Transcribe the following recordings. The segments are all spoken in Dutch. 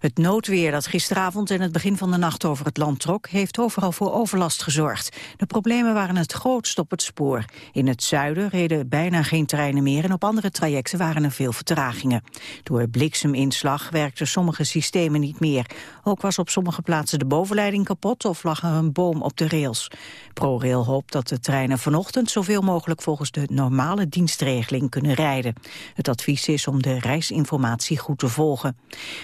Het noodweer dat gisteravond en het begin van de nacht over het land trok... heeft overal voor overlast gezorgd. De problemen waren het grootst op het spoor. In het zuiden reden bijna geen treinen meer... en op andere trajecten waren er veel vertragingen. Door blikseminslag werkten sommige systemen niet meer. Ook was op sommige plaatsen de bovenleiding kapot... of lag er een boom op de rails. ProRail hoopt dat de treinen vanochtend... zoveel mogelijk volgens de normale dienstregeling kunnen rijden. Het advies is om de reisinformatie goed te volgen.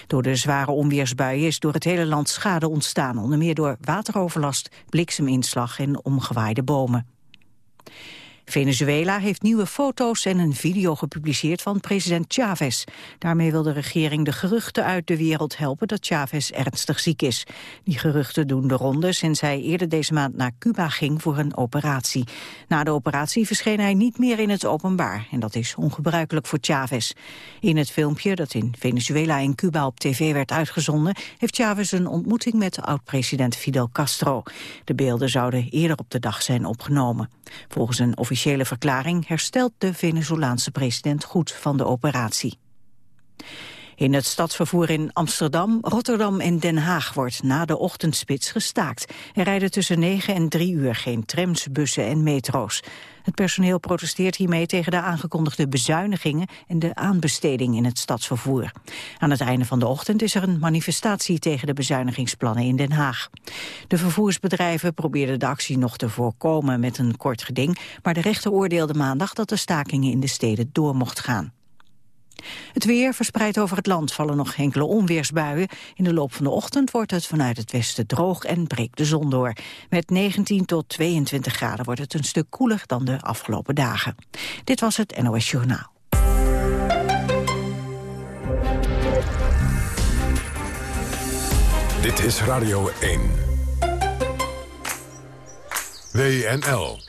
Door de zware onweersbuien is door het hele land schade ontstaan, onder meer door wateroverlast, blikseminslag en omgewaaide bomen. Venezuela heeft nieuwe foto's en een video gepubliceerd van president Chavez. Daarmee wil de regering de geruchten uit de wereld helpen dat Chavez ernstig ziek is. Die geruchten doen de ronde sinds hij eerder deze maand naar Cuba ging voor een operatie. Na de operatie verscheen hij niet meer in het openbaar en dat is ongebruikelijk voor Chavez. In het filmpje dat in Venezuela en Cuba op tv werd uitgezonden heeft Chavez een ontmoeting met oud-president Fidel Castro. De beelden zouden eerder op de dag zijn opgenomen. Volgens een officiële officiële verklaring herstelt de Venezolaanse president goed van de operatie. In het stadsvervoer in Amsterdam, Rotterdam en Den Haag wordt na de ochtendspits gestaakt. Er rijden tussen 9 en 3 uur geen trams, bussen en metro's. Het personeel protesteert hiermee tegen de aangekondigde bezuinigingen en de aanbesteding in het stadsvervoer. Aan het einde van de ochtend is er een manifestatie tegen de bezuinigingsplannen in Den Haag. De vervoersbedrijven probeerden de actie nog te voorkomen met een kort geding, maar de rechter oordeelde maandag dat de stakingen in de steden door mocht gaan. Het weer verspreidt over het land vallen nog enkele onweersbuien. In de loop van de ochtend wordt het vanuit het westen droog en breekt de zon door. Met 19 tot 22 graden wordt het een stuk koeler dan de afgelopen dagen. Dit was het NOS Journaal. Dit is Radio 1. WNL.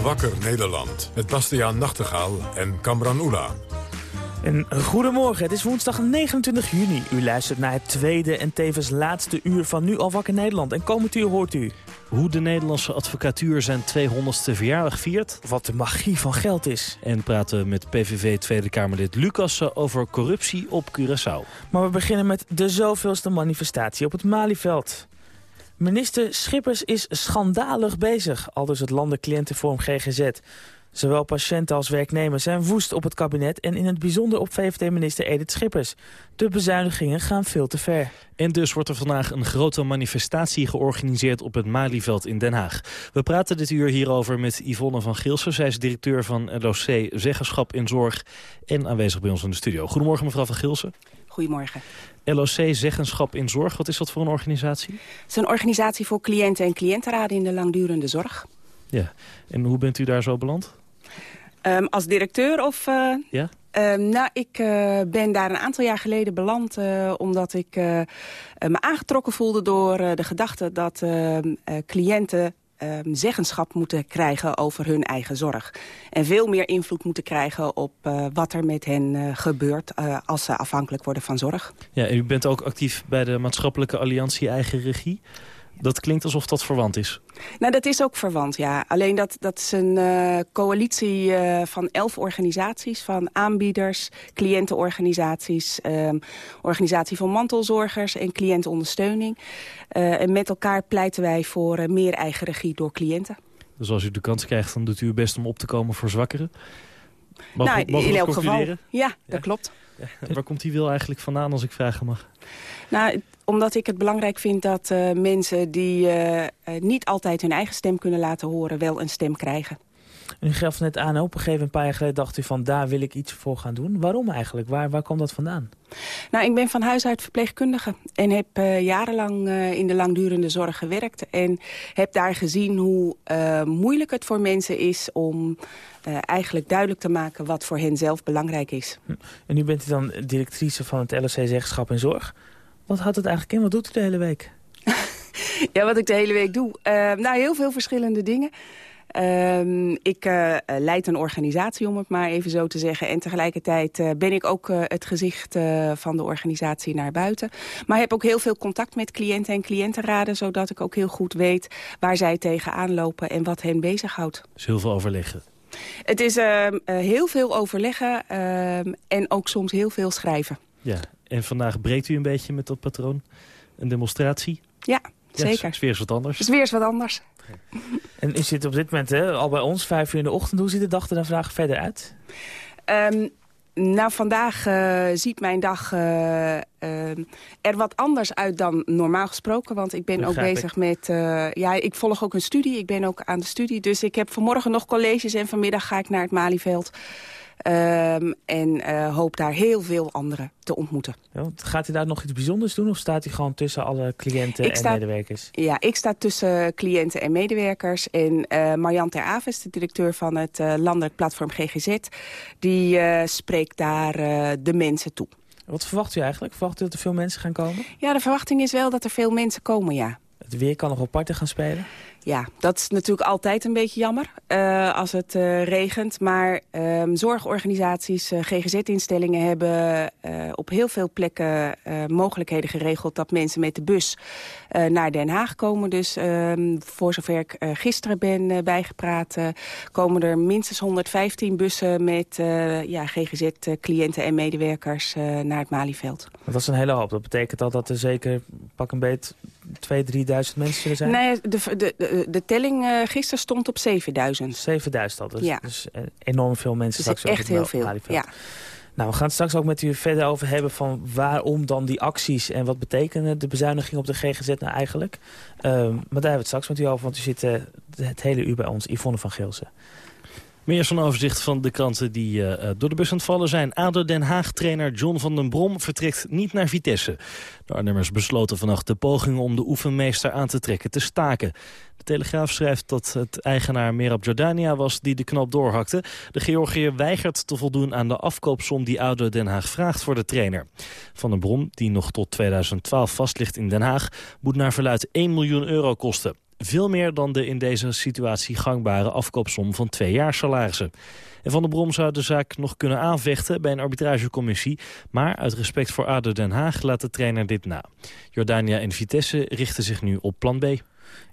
Wakker Nederland. Met Bastiaan Nachtegaal en Kamran Oela. En goedemorgen, het is woensdag 29 juni. U luistert naar het tweede en tevens laatste uur van Nu al wakker Nederland. En komend uur hoort u... Hoe de Nederlandse advocatuur zijn 200ste verjaardag viert. Wat de magie van geld is. En praten met PVV Tweede Kamerlid Lucassen over corruptie op Curaçao. Maar we beginnen met de zoveelste manifestatie op het Malieveld. Minister Schippers is schandalig bezig, aldus het landencliëntenvorm GGZ. Zowel patiënten als werknemers zijn woest op het kabinet... en in het bijzonder op VVD-minister Edith Schippers. De bezuinigingen gaan veel te ver. En dus wordt er vandaag een grote manifestatie georganiseerd op het Malieveld in Den Haag. We praten dit uur hierover met Yvonne van Gilsen. Zij is directeur van LOC Zeggenschap in Zorg en aanwezig bij ons in de studio. Goedemorgen mevrouw van Gilsen. Goedemorgen. LOC Zeggenschap in Zorg, wat is dat voor een organisatie? Het is een organisatie voor cliënten en cliëntenraden in de langdurende zorg. Ja, en hoe bent u daar zo beland? Um, als directeur of... Uh, ja? Um, nou, ik uh, ben daar een aantal jaar geleden beland... Uh, omdat ik me aangetrokken voelde door de gedachte dat ehm, cliënten um, zeggenschap moeten krijgen over hun eigen zorg. En veel meer invloed moeten krijgen op uh, wat er met hen uh, gebeurt uh, als ze afhankelijk worden van zorg. Ja, en u bent ook actief bij de maatschappelijke alliantie Eigen Regie. Dat klinkt alsof dat verwant is. Nou, dat is ook verwant, ja. Alleen dat, dat is een uh, coalitie uh, van elf organisaties... van aanbieders, cliëntenorganisaties... Um, organisatie van mantelzorgers en cliëntenondersteuning. Uh, en met elkaar pleiten wij voor meer eigen regie door cliënten. Dus als u de kans krijgt, dan doet u uw best om op te komen voor zwakkeren? Mag, nou, mag in elk geval. Ja, dat ja? klopt. Waar komt die wil eigenlijk vandaan, als ik vragen mag? Nou, omdat ik het belangrijk vind dat uh, mensen die uh, niet altijd hun eigen stem kunnen laten horen... wel een stem krijgen. U gaf net aan, op een gegeven moment, een paar jaar geleden dacht u van... daar wil ik iets voor gaan doen. Waarom eigenlijk? Waar, waar kwam dat vandaan? Nou, ik ben van huis uit verpleegkundige en heb uh, jarenlang uh, in de langdurende zorg gewerkt. En heb daar gezien hoe uh, moeilijk het voor mensen is om eigenlijk duidelijk te maken wat voor hen zelf belangrijk is. Hm. En nu bent u dan directrice van het LOC Zeggenschap en Zorg. Wat houdt het eigenlijk in? Wat doet u de hele week? ja, wat ik de hele week doe? nou, heel veel verschillende dingen. Ehm, ik uh, leid een organisatie, om het maar even zo te zeggen. En tegelijkertijd uh, ben ik ook uh, het gezicht van de organisatie naar buiten. Maar heb ook heel veel contact met cliënten en cliëntenraden... zodat ik ook heel goed weet waar zij tegenaan lopen en wat hen bezighoudt. Dus heel veel overleggen. Het is ehm, heel veel overleggen ehm, en ook soms heel veel schrijven. Ja, en vandaag breekt u een beetje met dat patroon? Een demonstratie? Ja, zeker. Ja, sfeer is wat anders. De sfeer is wat anders. En u zit op dit moment hè, al bij ons, vijf uur in de ochtend. Hoe ziet de dag er dan vandaag verder uit? Um, nou, vandaag uh, ziet mijn dag uh, uh, er wat anders uit dan normaal gesproken. Want ik ben Begrijp ook bezig ik. met... ja, ik volg ook een studie. Ik ben ook aan de studie. Dus ik heb vanmorgen nog colleges en vanmiddag ga ik naar het Malieveld. Um, en uh, hoop daar heel veel anderen te ontmoeten. Ja, gaat u daar nog iets bijzonders doen of staat u gewoon tussen alle cliënten ik en sta, medewerkers? Ja, ik sta tussen cliënten en medewerkers. En uh, Marjan Ter Aves, de directeur van het uh, landelijk platform GGZ... die spreekt daar de mensen toe. Wat verwacht u eigenlijk? Verwacht u dat er veel mensen gaan komen? Ja, de verwachting is wel dat er veel mensen komen, ja. Het weer kan nog op parten gaan spelen? Ja, dat is natuurlijk altijd een beetje jammer uh, als het uh, regent. Maar um, zorgorganisaties, uh, GGZ-instellingen hebben op heel veel plekken mogelijkheden geregeld... dat mensen met de bus naar Den Haag komen. Dus um, voor zover ik gisteren ben bijgepraat... komen er minstens 115 bussen met ja, GGZ-cliënten en medewerkers naar het Malieveld. Dat is een hele hoop. Dat betekent al dat er zeker pak een beet 2.000, 3.000 mensen zullen zijn? Nee, de, de, de, de telling uh, gisteren stond op 7000. 7000 al, dus, ja. dus uh, enorm veel mensen dus straks. echt heel veel, ja. Nou, we gaan het straks ook met u verder over hebben van waarom dan die acties... en wat betekenen de bezuinigingen op de GGZ nou eigenlijk. Um, maar daar hebben we het straks met u over, want u zit het hele uur bij ons. Yvonne van Geelsen. Meer zo'n overzicht van de kranten die uh, door de bus aan het vallen zijn. ADO Den Haag-trainer John van den Brom vertrekt niet naar Vitesse. De Arnhemmers besloten vannacht de pogingen om de oefenmeester aan te trekken te staken. De Telegraaf schrijft dat het eigenaar Merab Jordania was die de knop doorhakte. De Georgiër weigert te voldoen aan de afkoopsom die ADO Den Haag vraagt voor de trainer. Van den Brom, die nog tot 2012 vast ligt in Den Haag, moet naar verluid 1 miljoen euro kosten. Veel meer dan de in deze situatie gangbare afkoopsom van twee jaar salarissen. En Van der Brom zou de zaak nog kunnen aanvechten bij een arbitragecommissie. Maar uit respect voor ADO Den Haag laat de trainer dit na. Jordania en Vitesse richten zich nu op plan B.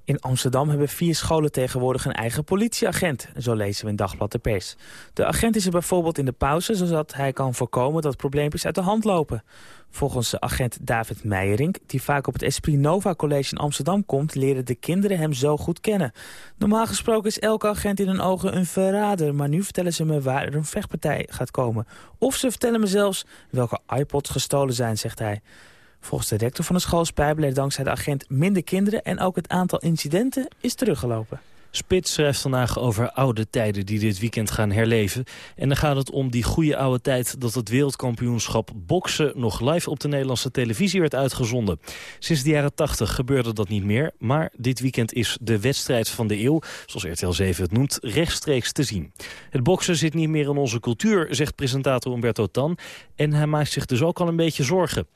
In Amsterdam hebben vier scholen tegenwoordig een eigen politieagent. Zo lezen we in Dagblad de Pers. De agent is er bijvoorbeeld in de pauze... zodat hij kan voorkomen dat probleempjes uit de hand lopen. Volgens de agent David Meijerink, die vaak op het Esprit Nova College in Amsterdam komt... leren de kinderen hem zo goed kennen. Normaal gesproken is elke agent in hun ogen een verrader... maar nu vertellen ze me waar er een vechtpartij gaat komen. Of ze vertellen me zelfs welke iPods gestolen zijn, zegt hij. Volgens de rector van de school spijbelen dankzij de agent minder kinderen... en ook het aantal incidenten is teruggelopen. Spits schrijft vandaag over oude tijden die dit weekend gaan herleven. En dan gaat het om die goede oude tijd dat het wereldkampioenschap boksen nog live op de Nederlandse televisie werd uitgezonden. Sinds de jaren 80 gebeurde dat niet meer, maar dit weekend is de wedstrijd van de eeuw, zoals RTL 7 het noemt, rechtstreeks te zien. Het boksen zit niet meer in onze cultuur, zegt presentator Umberto Tan. En hij maakt zich dus ook al een beetje zorgen.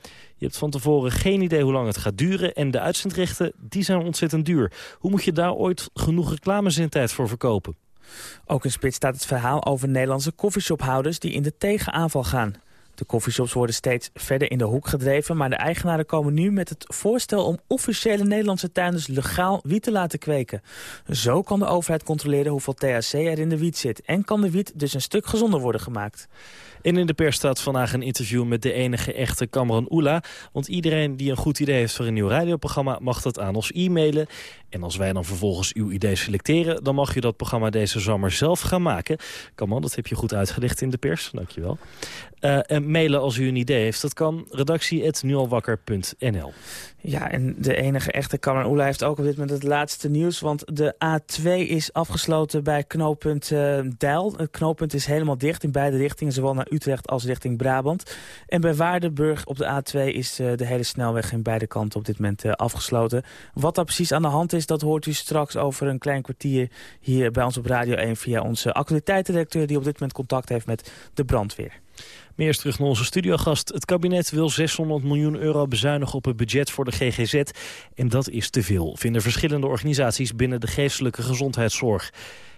Je hebt van tevoren geen idee hoe lang het gaat duren. En de uitzendrechten die zijn ontzettend duur. Hoe moet je daar ooit genoeg reclamezendtijd voor verkopen? Ook in Spits staat het verhaal over Nederlandse koffieshophouders... die in de tegenaanval gaan. De koffieshops worden steeds verder in de hoek gedreven... maar de eigenaren komen nu met het voorstel om officiële Nederlandse tuinders legaal wiet te laten kweken. Zo kan de overheid controleren hoeveel THC er in de wiet zit... en kan de wiet dus een stuk gezonder worden gemaakt. En in de pers staat vandaag een interview met de enige echte Cameron Oela. Want iedereen die een goed idee heeft voor een nieuw radioprogramma... mag dat aan ons e-mailen. En als wij dan vervolgens uw idee selecteren... dan mag je dat programma deze zomer zelf gaan maken. Cameron, dat heb je goed uitgelicht in de pers. Dankjewel. Uh, en mailen als u een idee heeft. Dat kan redactie.nualwakker.nl. Ja, en de enige echte Cameron Oela heeft ook op dit moment het laatste nieuws. Want de A2 is afgesloten bij knooppunt uh, Deil. Het knooppunt is helemaal dicht in beide richtingen. Zowel naar Utrecht als richting Brabant. En bij Waardenburg op de A2 is uh, de hele snelweg in beide kanten op dit moment uh, afgesloten. Wat daar precies aan de hand is, dat hoort u straks over een klein kwartier hier bij ons op Radio 1 via onze actualiteitsdirecteur die op dit moment contact heeft met de brandweer. Meer terug naar onze studiogast. Het kabinet wil 600 miljoen euro bezuinigen op het budget voor de GGZ. En dat is te veel, vinden verschillende organisaties binnen de geestelijke gezondheidszorg.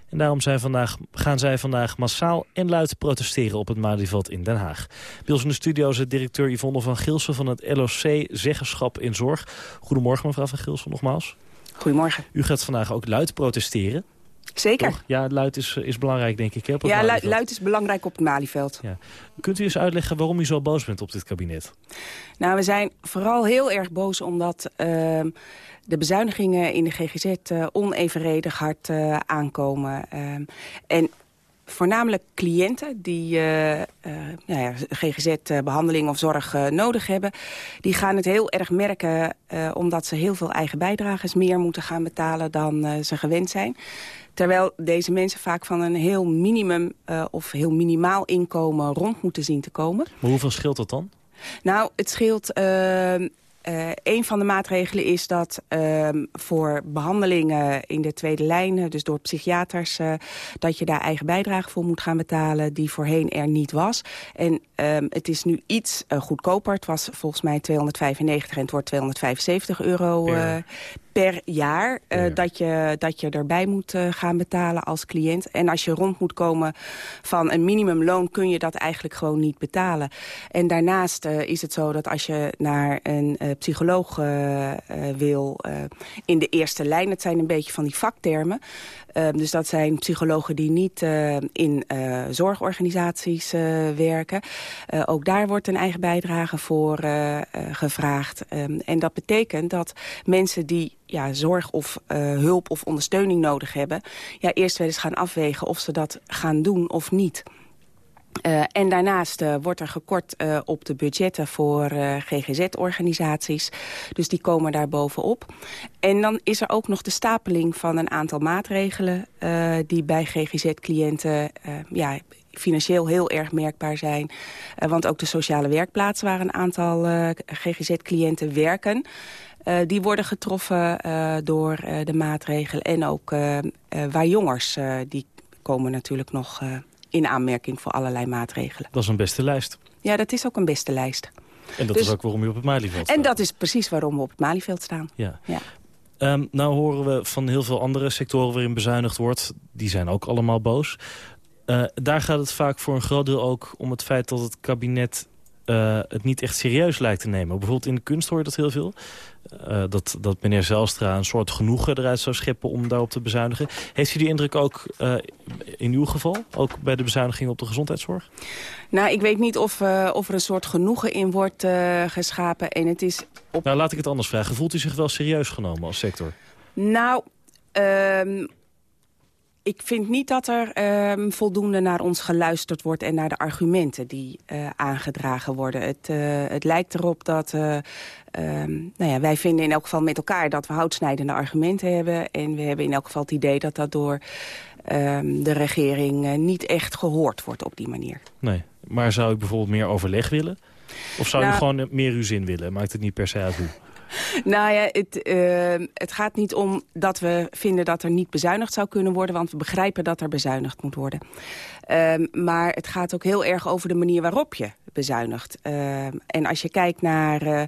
En daarom zijn vandaag, gaan zij vandaag massaal en luid protesteren op het Malieveld in Den Haag. Bij ons in de studio is directeur Yvonne van Gilsen van het LOC Zeggenschap in Zorg. Goedemorgen mevrouw van Gilsen nogmaals. Goedemorgen. U gaat vandaag ook luid protesteren. Zeker. Ja, luid is, is belangrijk, denk ik. Hè, ja, luid, luid, is belangrijk op het Malieveld. Ja. Kunt u eens uitleggen waarom u zo boos bent op dit kabinet? Nou, we zijn vooral heel erg boos omdat uh, de bezuinigingen in de GGZ uh, onevenredig hard uh, aankomen. Uh, en voornamelijk cliënten die uh, uh, nou ja, GGZ-behandeling of zorg uh, nodig hebben... die gaan het heel erg merken omdat ze heel veel eigen bijdrages meer moeten gaan betalen dan ze gewend zijn. Terwijl deze mensen vaak van een heel minimum of heel minimaal inkomen rond moeten zien te komen. Maar hoeveel scheelt dat dan? Nou, het scheelt uh, een van de maatregelen is dat uh, voor behandelingen in de tweede lijn, dus door psychiaters, uh, dat je daar eigen bijdrage voor moet gaan betalen die voorheen er niet was. En um, het is nu iets goedkoper. Het was volgens mij 295 en het wordt 275 euro per, per jaar dat, je, dat je erbij moet gaan betalen als cliënt. En als je rond moet komen van een minimumloon... kun je dat eigenlijk gewoon niet betalen. En daarnaast is het zo dat als je naar een psycholoog wil... in de eerste lijn, het zijn een beetje van die vaktermen... Uh, dus dat zijn psychologen die niet in zorgorganisaties werken. ook daar wordt een eigen bijdrage voor gevraagd. Um, en dat betekent dat mensen die ja, zorg of hulp of ondersteuning nodig hebben... Ja, eerst wel eens gaan afwegen of ze dat gaan doen of niet... Uh, en daarnaast uh, wordt er gekort uh, op de budgetten voor GGZ-organisaties. Dus die komen daar bovenop. En dan is er ook nog de stapeling van een aantal maatregelen... die bij GGZ-cliënten ja, financieel heel erg merkbaar zijn. want ook de sociale werkplaatsen waar een aantal GGZ-cliënten werken... die worden getroffen door de maatregelen. En ook waar jongers, die komen natuurlijk nog in aanmerking voor allerlei maatregelen. Dat is een beste lijst. Ja, dat is ook een beste lijst. En dat dus, is ook waarom u op het Malieveld staat. En dat is precies waarom we op het Malieveld staan. Ja. ja. Um, nou horen we van heel veel andere sectoren waarin bezuinigd wordt. Die zijn ook allemaal boos. Uh, daar gaat het vaak voor een groot deel ook om het feit dat het kabinet uh, het niet echt serieus lijkt te nemen. Bijvoorbeeld in de kunst hoor je dat heel veel. Uh, dat, dat meneer Zelstra een soort genoegen eruit zou scheppen om daarop te bezuinigen. Heeft u die indruk ook uh, in uw geval? Ook bij de bezuiniging op de gezondheidszorg? Nou, ik weet niet of, of er een soort genoegen in wordt geschapen. En het is op... Nou, laat ik het anders vragen. Voelt u zich wel serieus genomen als sector? Nou... Um ik vind niet dat er um, voldoende naar ons geluisterd wordt... en naar de argumenten die uh, aangedragen worden. Het, uh, het lijkt erop dat... Uh, um, nou ja, wij vinden in elk geval met elkaar dat we houtsnijdende argumenten hebben. En we hebben in elk geval het idee dat dat door um, de regering niet echt gehoord wordt op die manier. Nee, maar zou u bijvoorbeeld meer overleg willen? Of zou nou, u gewoon meer uw zin willen? Maakt het niet per se uit hoe? Nou ja, het, uh, het gaat niet om dat we vinden dat er niet bezuinigd zou kunnen worden... want we begrijpen dat er bezuinigd moet worden. Uh, maar het gaat ook heel erg over de manier waarop je bezuinigt. Uh, en als je kijkt naar... Uh,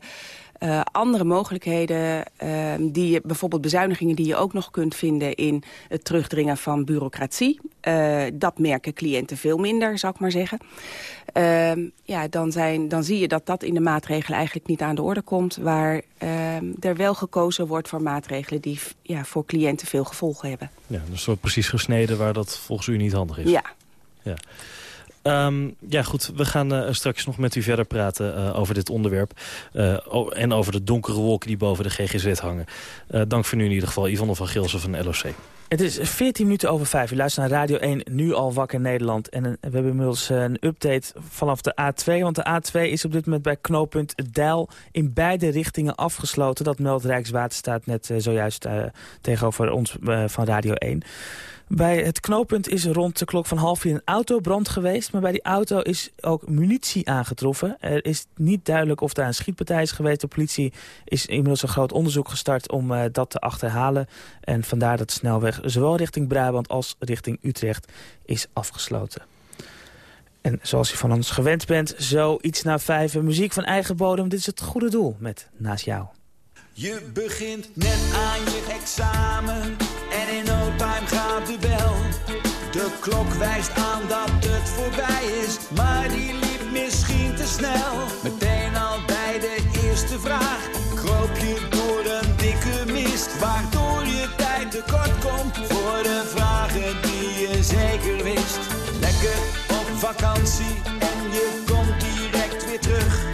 uh, andere mogelijkheden, uh, die je, bijvoorbeeld bezuinigingen die je ook nog kunt vinden in het terugdringen van bureaucratie. Uh, dat merken cliënten veel minder, zou ik maar zeggen. ja, dan, zijn, dan zie je dat dat in de maatregelen eigenlijk niet aan de orde komt. Waar er wel gekozen wordt voor maatregelen die ja, voor cliënten veel gevolgen hebben. Ja, dus wordt precies gesneden waar dat volgens u niet handig is. Ja. ja. Um, ja, goed. We gaan uh, straks nog met u verder praten uh, over dit onderwerp. Uh, en over de donkere wolken die boven de GGZ hangen. dank voor nu in ieder geval. Yvonne van Gilsen van LOC. Het is 14 minuten over 5. U luistert naar Radio 1, nu al wakker Nederland. En we hebben inmiddels een update vanaf de A2. Want de A2 is op dit moment bij knooppunt Dijl in beide richtingen afgesloten. Dat meldt Rijkswaterstaat net zojuist tegenover ons van Radio 1. Bij het knooppunt is rond de klok van half vier een autobrand geweest. Maar bij die auto is ook munitie aangetroffen. Er is niet duidelijk of daar een schietpartij is geweest. De politie is inmiddels een groot onderzoek gestart om uh, dat te achterhalen. En vandaar dat de snelweg zowel richting Brabant als richting Utrecht is afgesloten. En zoals je van ons gewend bent, zo iets na vijf. Muziek van eigen bodem, dit is het goede doel met Naast Jou. Je begint net aan je examen en in no time gaat de bel. De klok wijst aan dat het voorbij is, maar die liep misschien te snel. Meteen al bij de eerste vraag kroop je door een dikke mist, waardoor je tijd tekort komt voor de vragen die je zeker wist. Lekker op vakantie en je komt direct weer terug.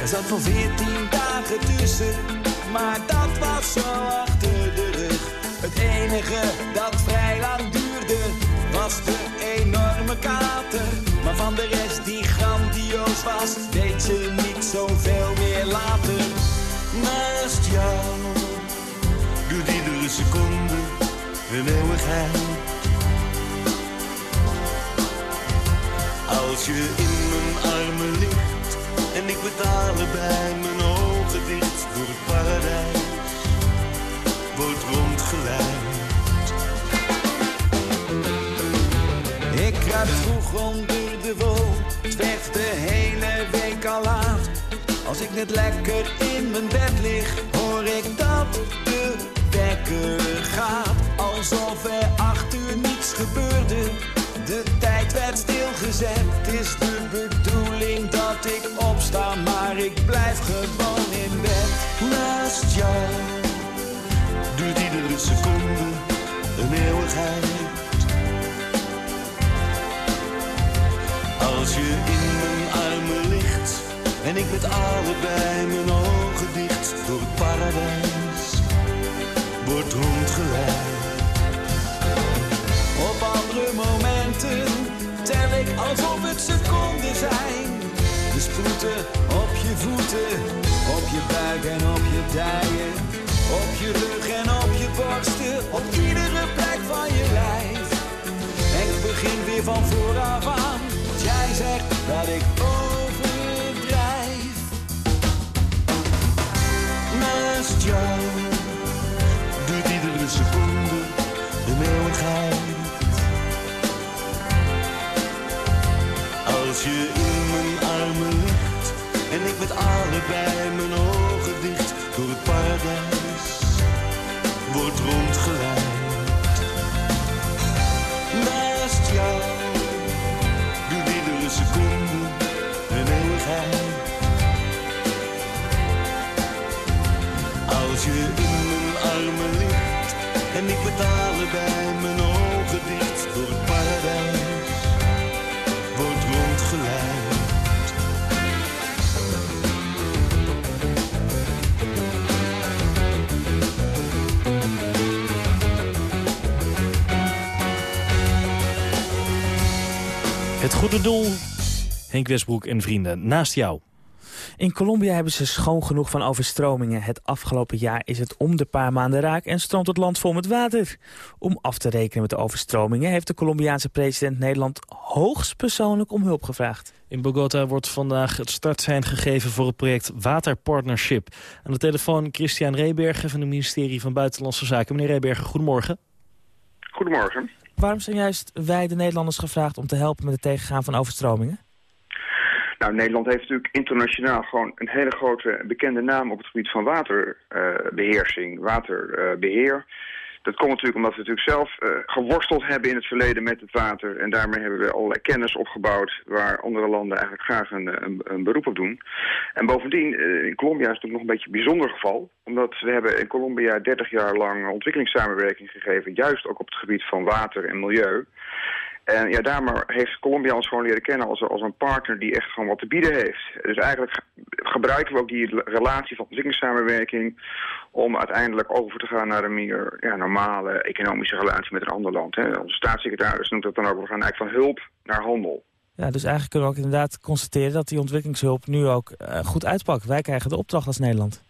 Er zat nog veertien dagen tussen, maar dat was zo achter de rug. Het enige dat vrij lang duurde was de enorme kater. Maar van de rest die grandioos was, deed ze niet zoveel meer later. Naast jou duurt iedere seconde een eeuwigheid. Als je in mijn armen ligt en ik met allebei mijn door het paradijs wordt rondgeleid. Ik kruip vroeg onder de wol, het werd de hele week al laat. Als ik net lekker in mijn bed lig, hoor ik dat de wekker gaat. Alsof er acht uur niets gebeurde, de tijd werd stilgezet. Is de bedoeling dat ik opsta, maar ik blijf gewoon in bed. Naast jou duurt iedere seconde een eeuwigheid. Als je in mijn armen ligt en ik met allebei mijn ogen dicht door het paradijs wordt rondgeleid. Alsof het seconden zijn. De sproeten op je voeten, op je buik en op je dijen. Op je rug en op je borsten, op iedere plek van je lijf. En ik begin weer van vooraf aan, want jij zegt dat ik allebei mijn ogen dicht door het paradijs wordt rondgeleid. Goede doel. Henk Westbroek en vrienden, naast jou. In Colombia hebben ze schoon genoeg van overstromingen. Het afgelopen jaar is het om de paar maanden raak en stroomt het land vol met water. Om af te rekenen met de overstromingen heeft de Colombiaanse president Nederland hoogstpersoonlijk om hulp gevraagd. In Bogota wordt vandaag het startsein gegeven voor het project Waterpartnership. Aan de telefoon Christian Rebergen van het ministerie van Buitenlandse Zaken. Meneer Rebergen, goedemorgen. Goedemorgen. Waarom zijn juist wij de Nederlanders gevraagd om te helpen met het tegengaan van overstromingen? Nou, Nederland heeft natuurlijk internationaal gewoon een hele grote bekende naam op het gebied van waterbeheersing, waterbeheer. Dat komt natuurlijk omdat we natuurlijk zelf uh, geworsteld hebben in het verleden met het water. En daarmee hebben we allerlei kennis opgebouwd waar andere landen eigenlijk graag een, een, een beroep op doen. En bovendien, uh, in Colombia is het natuurlijk nog een beetje een bijzonder geval. Omdat we hebben in Colombia 30 jaar lang ontwikkelingssamenwerking gegeven. Juist ook op het gebied van water en milieu. En ja, daarmee heeft Colombia ons gewoon leren kennen als, als een partner die echt gewoon wat te bieden heeft. Dus eigenlijk gebruiken we ook die relatie van ontwikkelingssamenwerking om uiteindelijk over te gaan naar een meer ja, normale economische relatie met een ander land. Hè. Onze staatssecretaris noemt dat dan ook, we gaan eigenlijk van hulp naar handel. Ja, dus eigenlijk kunnen we ook inderdaad constateren dat die ontwikkelingshulp nu ook uh, goed uitpakt. Wij krijgen de opdracht als Nederland.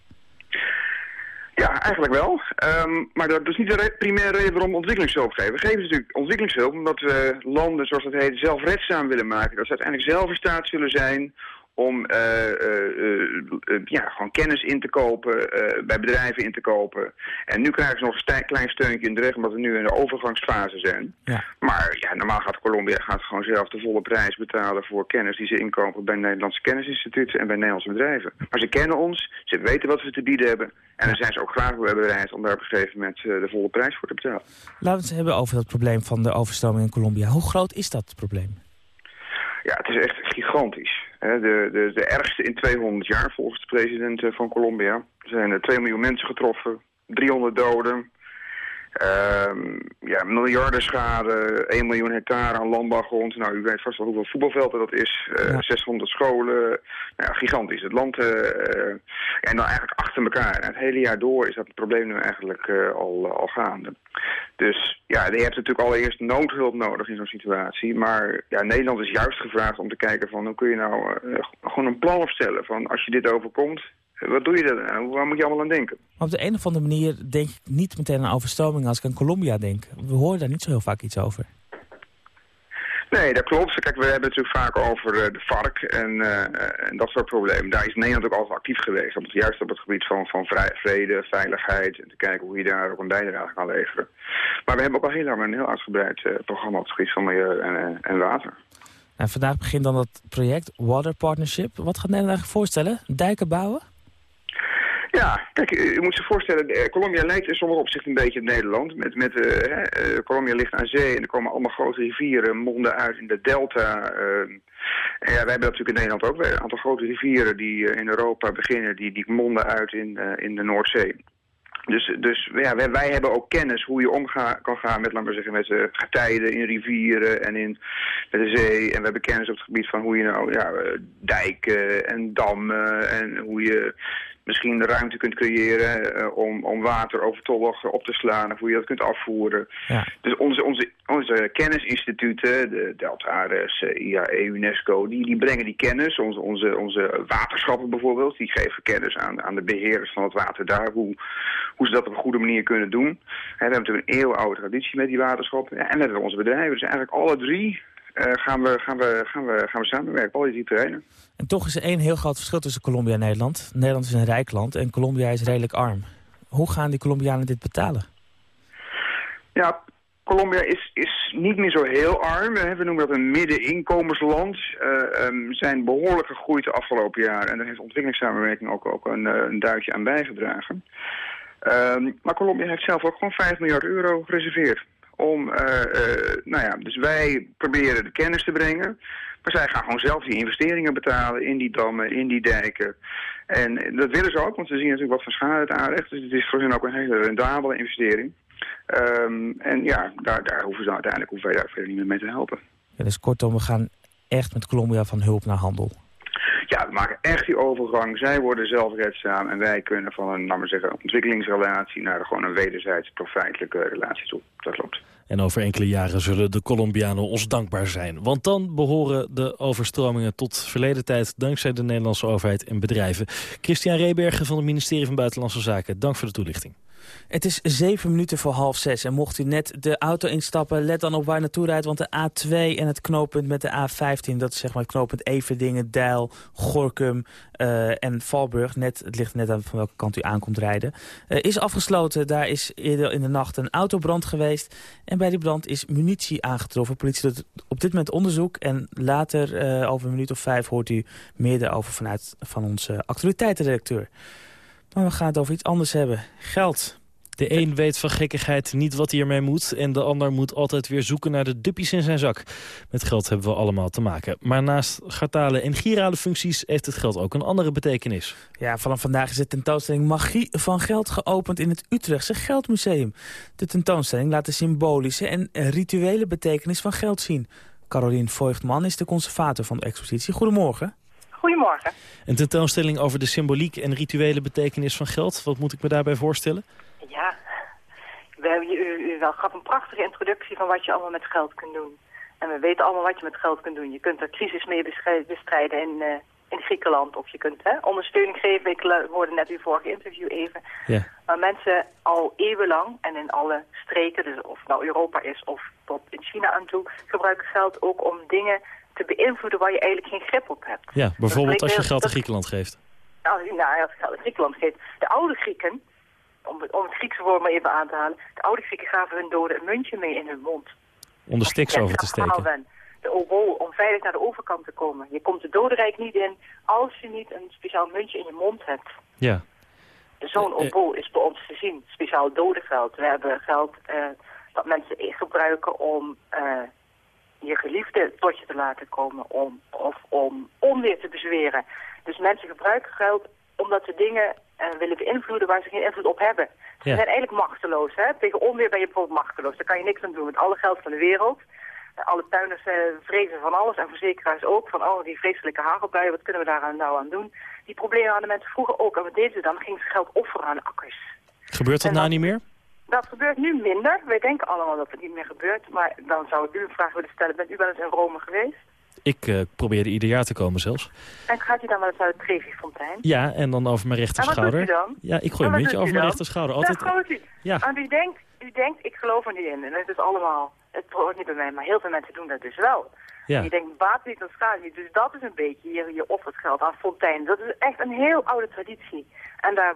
Ja, eigenlijk wel. Um, maar dat is niet de re primaire reden waarom we ontwikkelingshulp geven. We geven natuurlijk ontwikkelingshulp omdat we landen, zoals dat heet, zelfredzaam willen maken. Dat ze uiteindelijk zelf in staat zullen zijn om uh, uh, ja, gewoon kennis in te kopen, bij bedrijven in te kopen. En nu krijgen ze nog een klein steuntje in de rug, omdat we nu in de overgangsfase zijn. Ja. Maar ja, normaal gaat Colombia gaat gewoon zelf de volle prijs betalen voor kennis die ze inkopen bij Nederlandse kennisinstituten en bij Nederlandse bedrijven. Maar ze kennen ons, ze weten wat we te bieden hebben en dan zijn ze ook graag bereid om daar op een gegeven moment de volle prijs voor te betalen. Laten we het hebben over dat probleem van de overstroming in Colombia. Hoe groot is dat probleem? Ja, het is echt gigantisch. De, de, de ergste in 200 jaar volgens de president eh, van Colombia. Er zijn er 2 miljoen mensen getroffen, 300 doden. Uh, ja, miljarden schade, 1 miljoen hectare aan landbouwgrond. Nou, u weet vast wel hoeveel voetbalvelden dat is. Uh, ja. 600 scholen. Nou, ja, gigantisch. Het land. Uh, en dan eigenlijk achter elkaar. En het hele jaar door is dat probleem nu eigenlijk al, al gaande. Dus ja, je hebt natuurlijk allereerst noodhulp nodig in zo'n situatie. Maar ja, Nederland is juist gevraagd om te kijken van hoe kun je nou gewoon een plan opstellen. Van als je dit overkomt, wat doe je dan? Waar moet je allemaal aan denken? Maar op de een of andere manier denk ik niet meteen aan overstroming als ik aan Colombia denk. We horen daar niet zo heel vaak iets over. Nee, dat klopt. Kijk, we hebben het natuurlijk vaak over uh, de vark en, uh, en, dat soort problemen. Daar is Nederland ook altijd actief geweest. Het, juist op het gebied van, van vrede, veiligheid. En te kijken hoe je daar ook een bijdrage kan leveren. Maar we hebben ook al heel lang een heel uitgebreid uh, programma op het gebied van milieu en, en water. En vandaag begint dan dat project Water Partnership. Wat gaat Nederland eigenlijk voorstellen? Dijken bouwen? Ja, kijk, je moet je voorstellen, eh, Colombia lijkt in sommige opzichten een beetje op Nederland. Met, met, uh, Colombia ligt aan zee en er komen allemaal grote rivieren, monden uit in de delta. Uh, en ja, wij hebben natuurlijk in Nederland ook een aantal grote rivieren die in Europa beginnen, die, die monden uit in, in de Noordzee. Dus, dus ja, wij, hebben ook kennis hoe je om kan gaan met, laten we zeggen, met getijden in rivieren en in de zee. En we hebben kennis op het gebied van hoe je nou ja, dijken en dammen en hoe je misschien de ruimte kunt creëren uh, om, om water overtollig op te slaan of hoe je dat kunt afvoeren. Ja. Dus onze, onze, onze kennisinstituten, de Deltares, IAE, UNESCO, die, die brengen die kennis. Onze, onze, onze waterschappen bijvoorbeeld, die geven kennis aan, aan de beheerders van het water daar, hoe, hoe ze dat op een goede manier kunnen doen. we hebben natuurlijk een eeuwenoude traditie met die waterschappen. en we hebben onze bedrijven. Dus eigenlijk alle drie gaan, we, gaan, we, gaan, we, gaan we samenwerken, al die terreinen. En toch is er één heel groot verschil tussen Colombia en Nederland. Nederland is een rijk land en Colombia is redelijk arm. Hoe gaan die Colombianen dit betalen? Ja, Colombia is, is niet meer zo heel arm. We noemen dat een middeninkomensland. Uh, um, zijn behoorlijk gegroeid de afgelopen jaren. En daar heeft ontwikkelingssamenwerking ook, ook een, een duitje aan bijgedragen. Um, maar Colombia heeft zelf ook gewoon 5 miljard euro gereserveerd om, uh, uh, nou ja, dus wij proberen de kennis te brengen. Maar zij gaan gewoon zelf die investeringen betalen in die dammen, in die dijken. En dat willen ze ook, want ze zien natuurlijk wat voor schade het aanrecht. Dus het is voor hen ook een hele rendabele investering. Um, en ja, daar, daar hoeven ze uiteindelijk hoeven wij daar verder niet meer mee te helpen. Ja, dus kortom, we gaan echt met Colombia van hulp naar handel. Ja, we maken echt die overgang. Zij worden zelfredzaam en wij kunnen van een, laten we zeggen, ontwikkelingsrelatie naar gewoon een wederzijds profijtelijke relatie toe. Dat klopt. En over enkele jaren zullen de Colombianen ons dankbaar zijn. Want dan behoren de overstromingen tot verleden tijd... dankzij de Nederlandse overheid en bedrijven. Christian Rebergen van het ministerie van Buitenlandse Zaken, dank voor de toelichting. Het is zeven minuten voor half zes. En mocht u net de auto instappen, let dan op waar naartoe rijdt. Want de A2 en het knooppunt met de A15... dat is zeg maar het knooppunt Everdingen, Deil, Gorkum uh, en Valburg... Net, het ligt net aan van welke kant u aankomt rijden... Uh, is afgesloten. Daar is eerder in de nacht een autobrand geweest. En bij die brand is munitie aangetroffen. politie doet op dit moment onderzoek. En later, uh, over een minuut of vijf, hoort u meer daarover... vanuit van onze actualiteitenredacteur. Maar we gaan het over iets anders hebben. Geld. De een weet van gekkigheid niet wat hij ermee moet... en de ander moet altijd weer zoeken naar de duppies in zijn zak. Met geld hebben we allemaal te maken. Maar naast gartale en girale functies heeft het geld ook een andere betekenis. Ja, vanaf vandaag is de tentoonstelling Magie van Geld geopend in het Utrechtse Geldmuseum. De tentoonstelling laat de symbolische en rituele betekenis van geld zien. Carolien Voigtman is de conservator van de expositie. Goedemorgen. Goedemorgen. Een tentoonstelling over de symboliek en rituele betekenis van geld. Wat moet ik me daarbij voorstellen? Ja, we hebben, u, u wel gaf een prachtige introductie van wat je allemaal met geld kunt doen. En we weten allemaal wat je met geld kunt doen. Je kunt er crisis mee bestrijden in, uh, in Griekenland. Of je kunt hè, ondersteuning geven. Ik hoorde net uw vorige interview even. Ja. Maar mensen al eeuwenlang en in alle streken, dus of nou Europa is of tot in China aan toe, gebruiken geld ook om dingen te beïnvloeden waar je eigenlijk geen grip op hebt. Ja, bijvoorbeeld als je geld aan Griekenland geeft. Nou, nou als je geld aan Griekenland geeft. De oude Grieken, om, het- om het Griekse woord maar even aan te halen. De oude Grieken gaven hun doden een muntje mee in hun mond. Om de stiks over te steken. De oboe, om veilig naar de overkant te komen. Je komt de dodenrijk niet in als je niet een speciaal muntje in je mond hebt. Ja. Zo'n Eh, eh. oboe is bij ons te zien. Speciaal dodengeld. We hebben geld eh, dat mensen gebruiken om je geliefde tot je te laten komen. Om, of om onweer te bezweren. Dus mensen gebruiken geld omdat ze dingen eh, willen beïnvloeden waar ze geen invloed op hebben. Ze Ja. zijn eigenlijk machteloos. Hè? Tegen onweer ben je bijvoorbeeld machteloos. Daar kan je niks aan doen met alle geld van de wereld. Eh, Alle tuiners eh, vrezen van alles en verzekeraars ook. Van oh, die vreselijke hagelbuien, wat kunnen we daar nou aan doen? Die problemen hadden mensen vroeger ook. En wat deden ze dan? Gingen ze geld offeren aan akkers. Gebeurt dat nou niet meer? Dat gebeurt nu minder. Wij denken allemaal dat het niet meer gebeurt. Maar dan zou ik u een vraag willen stellen. Bent u wel eens in Rome geweest? Ik eh, probeerde ieder jaar te komen zelfs. En gaat u dan wel eens naar de Trevi-fontein? Ja, en dan over mijn En wat doet rechterschouder. u dan? Ja, ik gooi En een doet over mijn rechterschouder. Altijd. gooit u. Ja. En u denkt, u denkt, ik geloof er niet in. En het is allemaal, het hoort niet bij mij. Maar heel veel mensen doen dat dus wel. Ja. Je denkt, baat niet, dan schade niet. Dus dat is een beetje, je, je offert geld aan fonteinen. Dat is echt een heel oude traditie. En daar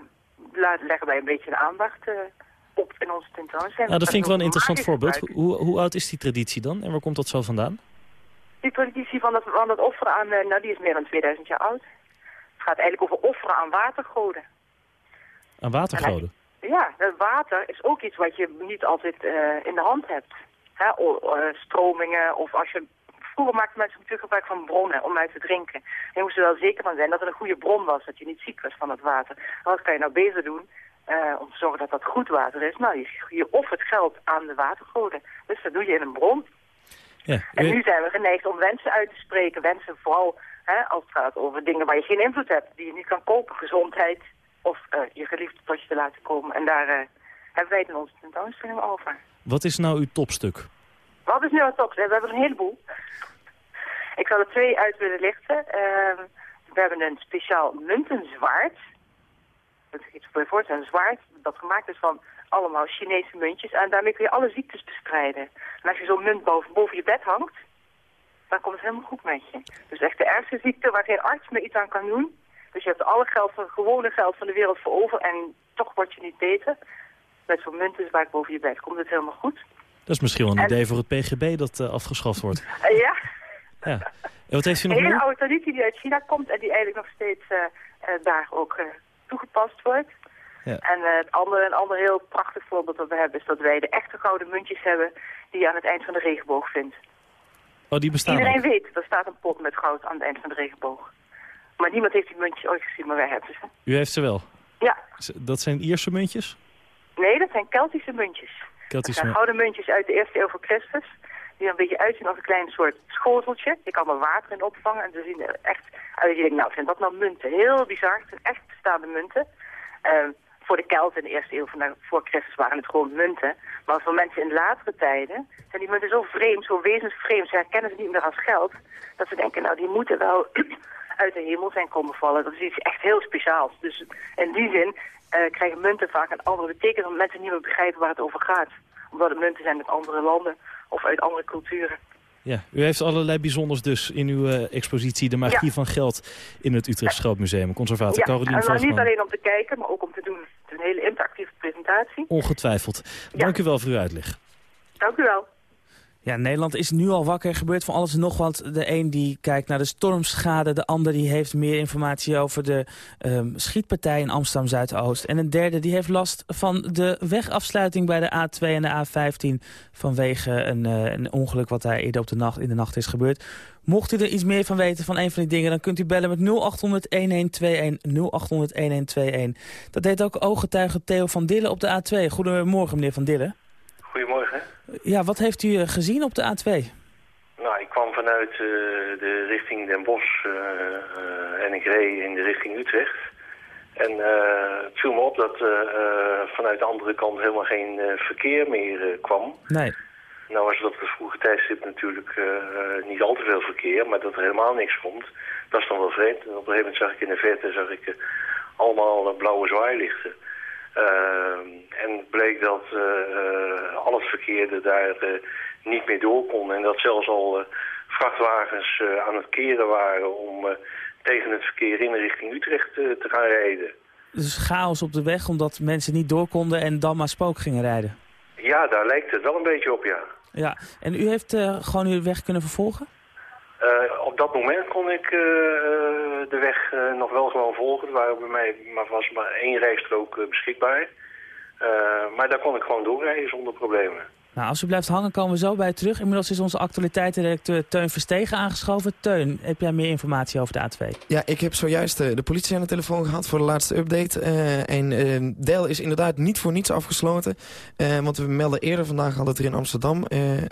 leggen wij een beetje de aandacht eh, op in onze tentoonstelling. Nou, dat vind ik wel een interessant voorbeeld. Hoe, hoe oud is die traditie dan? En waar komt dat zo vandaan? Die traditie van dat, van dat offeren aan, eh, nou die is meer dan 2000 jaar oud. Het gaat eigenlijk over offeren aan watergoden. Aan watergoden. Ja, dat water is ook iets wat je niet altijd eh, in de hand hebt. Hè, o- eh, stromingen of als je... Vroeger maakten mensen natuurlijk gebruik van bronnen om uit te drinken. En je moest er wel zeker van zijn dat er een goede bron was, dat je niet ziek was van het water. En wat kan je nou beter doen eh, om te zorgen dat dat goed water is? Nou, je, je offert geld aan de watergoden. Dus dat doe je in een bron. Ja. En nu zijn we geneigd om wensen uit te spreken. Wensen vooral hè, als het gaat over dingen waar je geen invloed hebt. Die je niet kan kopen. Gezondheid of eh, je geliefde tot je te laten komen. En daar eh, hebben wij het in onze tentoonstelling over. Wat is nou uw topstuk? Wat is nu het top? We hebben er een heleboel. Ik zal er twee uit willen lichten. Ehm, we hebben een speciaal muntenzwaard. Is voorstellen. Een zwaard dat gemaakt is van allemaal Chinese muntjes. En daarmee kun je alle ziektes bestrijden. En als je zo'n munt boven, boven je bed hangt, dan komt het helemaal goed met je. Dus echt de ergste ziekte waar geen arts meer iets aan kan doen. Dus je hebt alle geld van, gewone geld van de wereld voor over en toch word je niet beter. Met zo'n muntenzwaard boven je bed komt het helemaal goed. Dat is misschien wel een En- idee voor het PGB dat eh, afgeschaft wordt. Eh, ja, Ja. En wat heeft u nog Een hele oude traditie die uit China komt en die eigenlijk nog steeds eh, daar ook toegepast wordt. Ja. En eh, het andere, een ander heel prachtig voorbeeld dat we hebben is dat wij de echte gouden muntjes hebben die je aan het eind van de regenboog vindt. Oh, die bestaan Iedereen ook. weet, er staat een pot met goud aan het eind van de regenboog. Maar niemand heeft die muntjes ooit gezien, maar wij hebben ze. U heeft ze wel. Ja, Dat zijn Ierse muntjes? nee, dat zijn Keltische muntjes. Dat Keltische zijn mun- gouden muntjes uit de eerste eeuw voor Christus. Die er een beetje uitzien als een klein soort schoteltje. Je kan er water in opvangen en ze zien echt uit. Je denkt, nou, zijn dat nou munten? Heel bizar. Het zijn echt bestaande munten. Ehm, voor de Kelten in de eerste eeuw de- voor Christus waren het gewoon munten. Maar voor mensen in latere tijden zijn die munten zo vreemd, zo wezensvreemd. Ze herkennen ze niet meer als geld. Dat ze denken, nou, die moeten wel uit de hemel zijn komen vallen. Dat is iets echt heel speciaals. Dus in die zin eh, krijgen munten vaak een andere betekenis. Omdat mensen niet meer begrijpen waar het over gaat. Omdat het munten zijn uit andere landen of uit andere culturen. Ja, u heeft allerlei bijzonders dus in uw eh, expositie De Magie Ja. van Geld in het Utrecht Schrootmuseum. Conservator ja, Carolien en dan niet alleen om te kijken, maar ook om te doen. Het is een hele interactieve presentatie. Ongetwijfeld. Ja. Dank u wel voor uw uitleg. Dank u wel. Ja, Nederland is nu al wakker. Er gebeurt van alles en nog wat. De een die kijkt naar de stormschade. De ander die heeft meer informatie over de ehm, schietpartij in Amsterdam-Zuidoost. En een derde die heeft last van de wegafsluiting bij de A2 en de A15... vanwege een, eh, een ongeluk wat daar eerder op de nacht, in de nacht is gebeurd. Mocht u er iets meer van weten van een van die dingen... dan kunt u bellen met 0800-1121, 0800-1121. Dat deed ook ooggetuige Theo van Dille op de A2. Goedemorgen, meneer van Dille. Goedemorgen. Ja, wat heeft u eh, gezien op de A2? Nou, ik kwam vanuit eh, de richting Den Bosch eh, en ik reed in de richting Utrecht. En eh, het viel me op dat vanuit de andere kant helemaal geen verkeer meer kwam. Nee. Nou was het op het vroege tijdstip natuurlijk niet al te veel verkeer, maar dat er helemaal niks komt, dat is dan wel vreemd. En op een gegeven moment zag ik in de verte zag ik, allemaal blauwe zwaailichten. Ehm, en bleek dat eh, eh, al het verkeer er daar eh, niet meer door kon. En dat zelfs al vrachtwagens aan het keren waren om tegen het verkeer in richting Utrecht te gaan rijden. Dus chaos op de weg omdat mensen niet door konden en dan maar spook gingen rijden? Ja, daar lijkt het wel een beetje op, ja. Ja, en u heeft gewoon uw weg kunnen vervolgen? Op dat moment kon ik de weg nog wel gewoon volgen. Er waren bij mij maar was maar één rijstrook beschikbaar. maar daar kon ik gewoon doorrijden zonder problemen. Nou, als u blijft hangen komen we zo bij terug. Inmiddels is onze actualiteitendirecteur Teun Verstegen aangeschoven. Teun, heb jij meer informatie over de A2? Ja, ik heb zojuist de, de politie aan de telefoon gehad voor de laatste update. Uh, en uh, Del is inderdaad niet voor niets afgesloten. Want we melden eerder vandaag al dat er in Amsterdam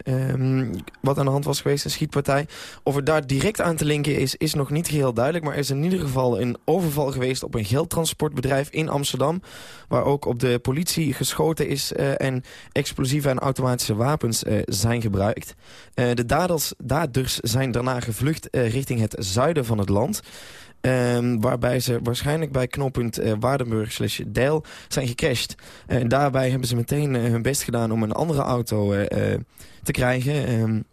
um, wat aan de hand was geweest, een schietpartij. Of er daar direct aan te linken is, is nog niet heel duidelijk. Maar er is in ieder geval een overval geweest op een geldtransportbedrijf in Amsterdam. Waar ook op de politie geschoten is en explosieve en automatische wapens uh, zijn gebruikt. Uh, de daders, daders zijn daarna gevlucht uh, richting het zuiden van het land. Um, waarbij ze waarschijnlijk bij knooppunt uh, Waardenburg slash zijn gecrashed. Uh, daarbij hebben ze meteen hun best gedaan om een andere auto te krijgen. Um,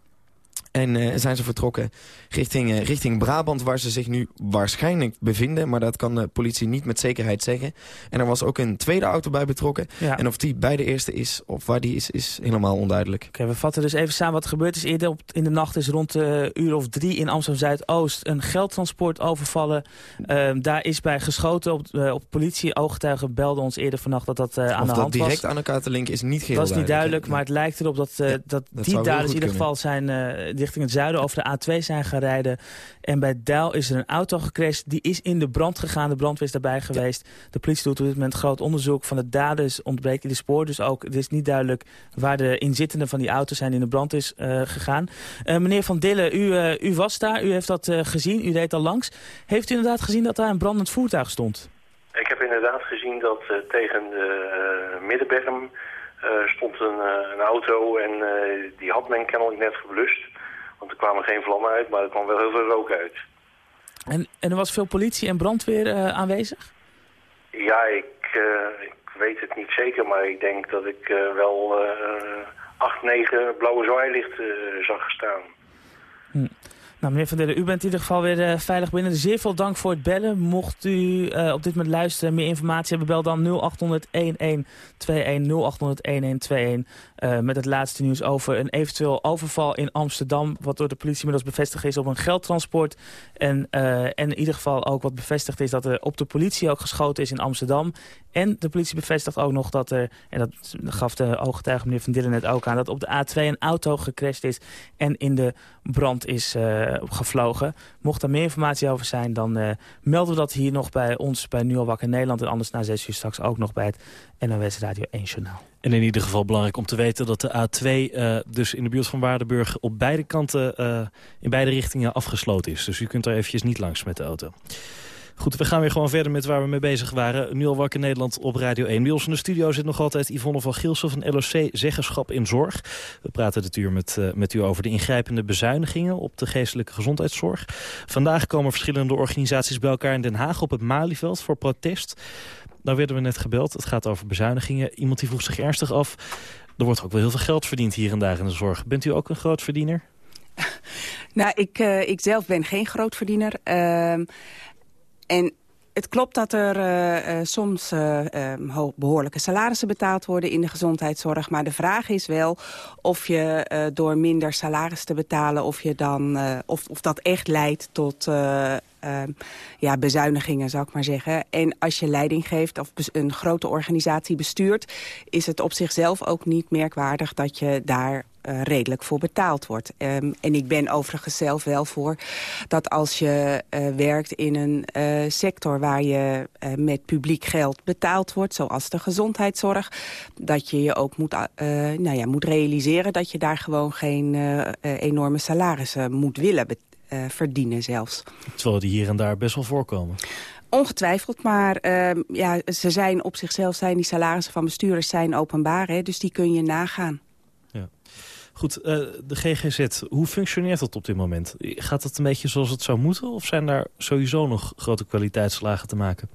en zijn ze vertrokken richting, uh, richting Brabant... waar ze zich nu waarschijnlijk bevinden. Maar dat kan de politie niet met zekerheid zeggen. En er was ook een tweede auto bij betrokken. Ja. En of die bij de eerste is of waar die is, is helemaal onduidelijk. Oké, we vatten dus even samen wat er gebeurd is. Eerder op, in de nacht is rond de uur of drie in Amsterdam-Zuidoost... een geldtransport overvallen. Uh, daar is bij geschoten op, op politie. Ooggetuigen belden ons eerder vannacht dat dat aan de hand was. Of dat direct aan elkaar te linken is niet heel Dat is niet duidelijk, maar het lijkt erop dat, ja, dat, dat die daders in ieder geval zijn richting het zuiden over de A2 zijn gaan rijden. En bij Duil is er een auto gecrashed. Die is in de brand gegaan. De brandweer is daarbij geweest. De politie doet op dit moment groot onderzoek. Van de daders ontbreken de spoor. Dus ook het is niet duidelijk waar de inzittenden van die auto zijn in de brand is uh, gegaan. Uh, meneer Van Dillen, u, uh, u was daar. U heeft dat gezien. U reed al langs. Heeft u inderdaad gezien dat daar een brandend voertuig stond? Ik heb inderdaad gezien dat tegen de middenberm stond een, een, auto en die had men kennelijk net geblust. Want er kwamen geen vlammen uit, maar er kwam wel heel veel rook uit. En, en er was veel politie en brandweer uh, aanwezig? Ja, ik, uh, ik weet het niet zeker, maar ik denk dat ik uh, wel acht, negen blauwe zwaailichten zag staan. Hm. Nou, meneer Van Dellen, u bent in ieder geval weer uh, veilig binnen. Zeer veel dank voor het bellen. Mocht u uh, op dit moment luisteren, meer informatie hebben, bel dan 0800-1121, 0800-1121. Uh, met het laatste nieuws over een eventueel overval in Amsterdam... wat door de politie inmiddels bevestigd is op een geldtransport. En, uh, en in ieder geval ook wat bevestigd is dat er op de politie ook geschoten is in Amsterdam. En de politie bevestigt ook nog dat er, en dat gaf de ooggetuige meneer Van Dillen net ook aan... dat op de A2 een auto gecrashed is en in de brand is uh, gevlogen. Mocht er meer informatie over zijn, dan uh, melden we dat hier nog bij ons... bij Nu al Nederland en anders na 6 uur straks ook nog bij het NOS Radio 1 Journaal. En in ieder geval belangrijk om te weten dat de A2 uh, dus in de buurt van Waardenburg... op beide kanten, in beide richtingen afgesloten is. Dus u kunt er eventjes niet langs met de auto. Goed, we gaan weer gewoon verder met waar we mee bezig waren. Nu al wakker Nederland op Radio 1. Bij ons in de studio zit nog altijd Yvonne van Gielsen van LOC Zeggenschap in Zorg. We praten dit uur met, uh, met u over de ingrijpende bezuinigingen op de geestelijke gezondheidszorg. Vandaag komen verschillende organisaties bij elkaar in Den Haag op het Malieveld voor protest. Daar werden we net gebeld. Het gaat over bezuinigingen. Iemand die vroeg zich ernstig af. Er wordt ook wel heel veel geld verdiend hier en daar in de zorg. Bent u ook een groot verdiener? nou, ik, uh, ik zelf ben geen grootverdiener. Uh, en het klopt dat er uh, uh, soms uh, behoorlijke salarissen betaald worden in de gezondheidszorg. Maar de vraag is wel of je door minder salaris te betalen... of, je dan, of, of dat echt leidt tot ja, bezuinigingen, zou ik maar zeggen. En als je leiding geeft of een grote organisatie bestuurt... is het op zichzelf ook niet merkwaardig dat je daar uh, redelijk voor betaald wordt. Um, en ik ben overigens zelf wel voor dat als je uh, werkt in een uh, sector waar je met publiek geld betaald wordt, zoals de gezondheidszorg, dat je je ook moet, nou ja, moet realiseren dat je daar gewoon geen enorme salarissen moet willen verdienen zelfs. Terwijl die hier en daar best wel voorkomen. Ongetwijfeld, maar uh, ja, ze zijn op zichzelf zijn die salarissen van bestuurders zijn openbaar, hè, dus die kun je nagaan. Goed, uh, de GGZ, hoe functioneert dat op dit moment? Gaat het een beetje zoals het zou moeten? Of zijn daar sowieso nog grote kwaliteitslagen te maken?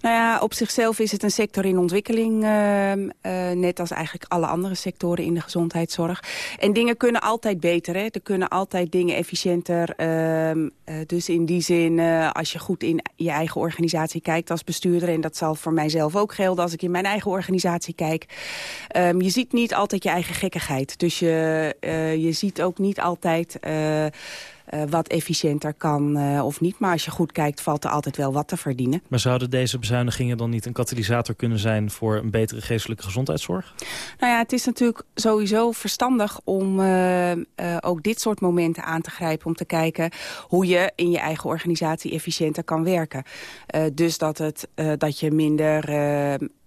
Nou ja, op zichzelf is het een sector in ontwikkeling. Uh, uh, net als eigenlijk alle andere sectoren in de gezondheidszorg. En dingen kunnen altijd beter. Hè? Er kunnen altijd dingen efficiënter. Ehm, dus in die zin, als je goed in je eigen organisatie kijkt als bestuurder... en dat zal voor mijzelf ook gelden als ik in mijn eigen organisatie kijk... Um, je ziet niet altijd je eigen gekkigheid. Dus je, je ziet ook niet altijd uh, wat efficiënter kan uh, of niet. Maar als je goed kijkt, valt er altijd wel wat te verdienen. Maar zouden deze bezuinigingen dan niet een katalysator kunnen zijn... voor een betere geestelijke gezondheidszorg? Nou ja, het is natuurlijk sowieso verstandig om uh, ook dit soort momenten aan te grijpen... om te kijken hoe je in je eigen organisatie efficiënter kan werken. dus dat, het, dat je minder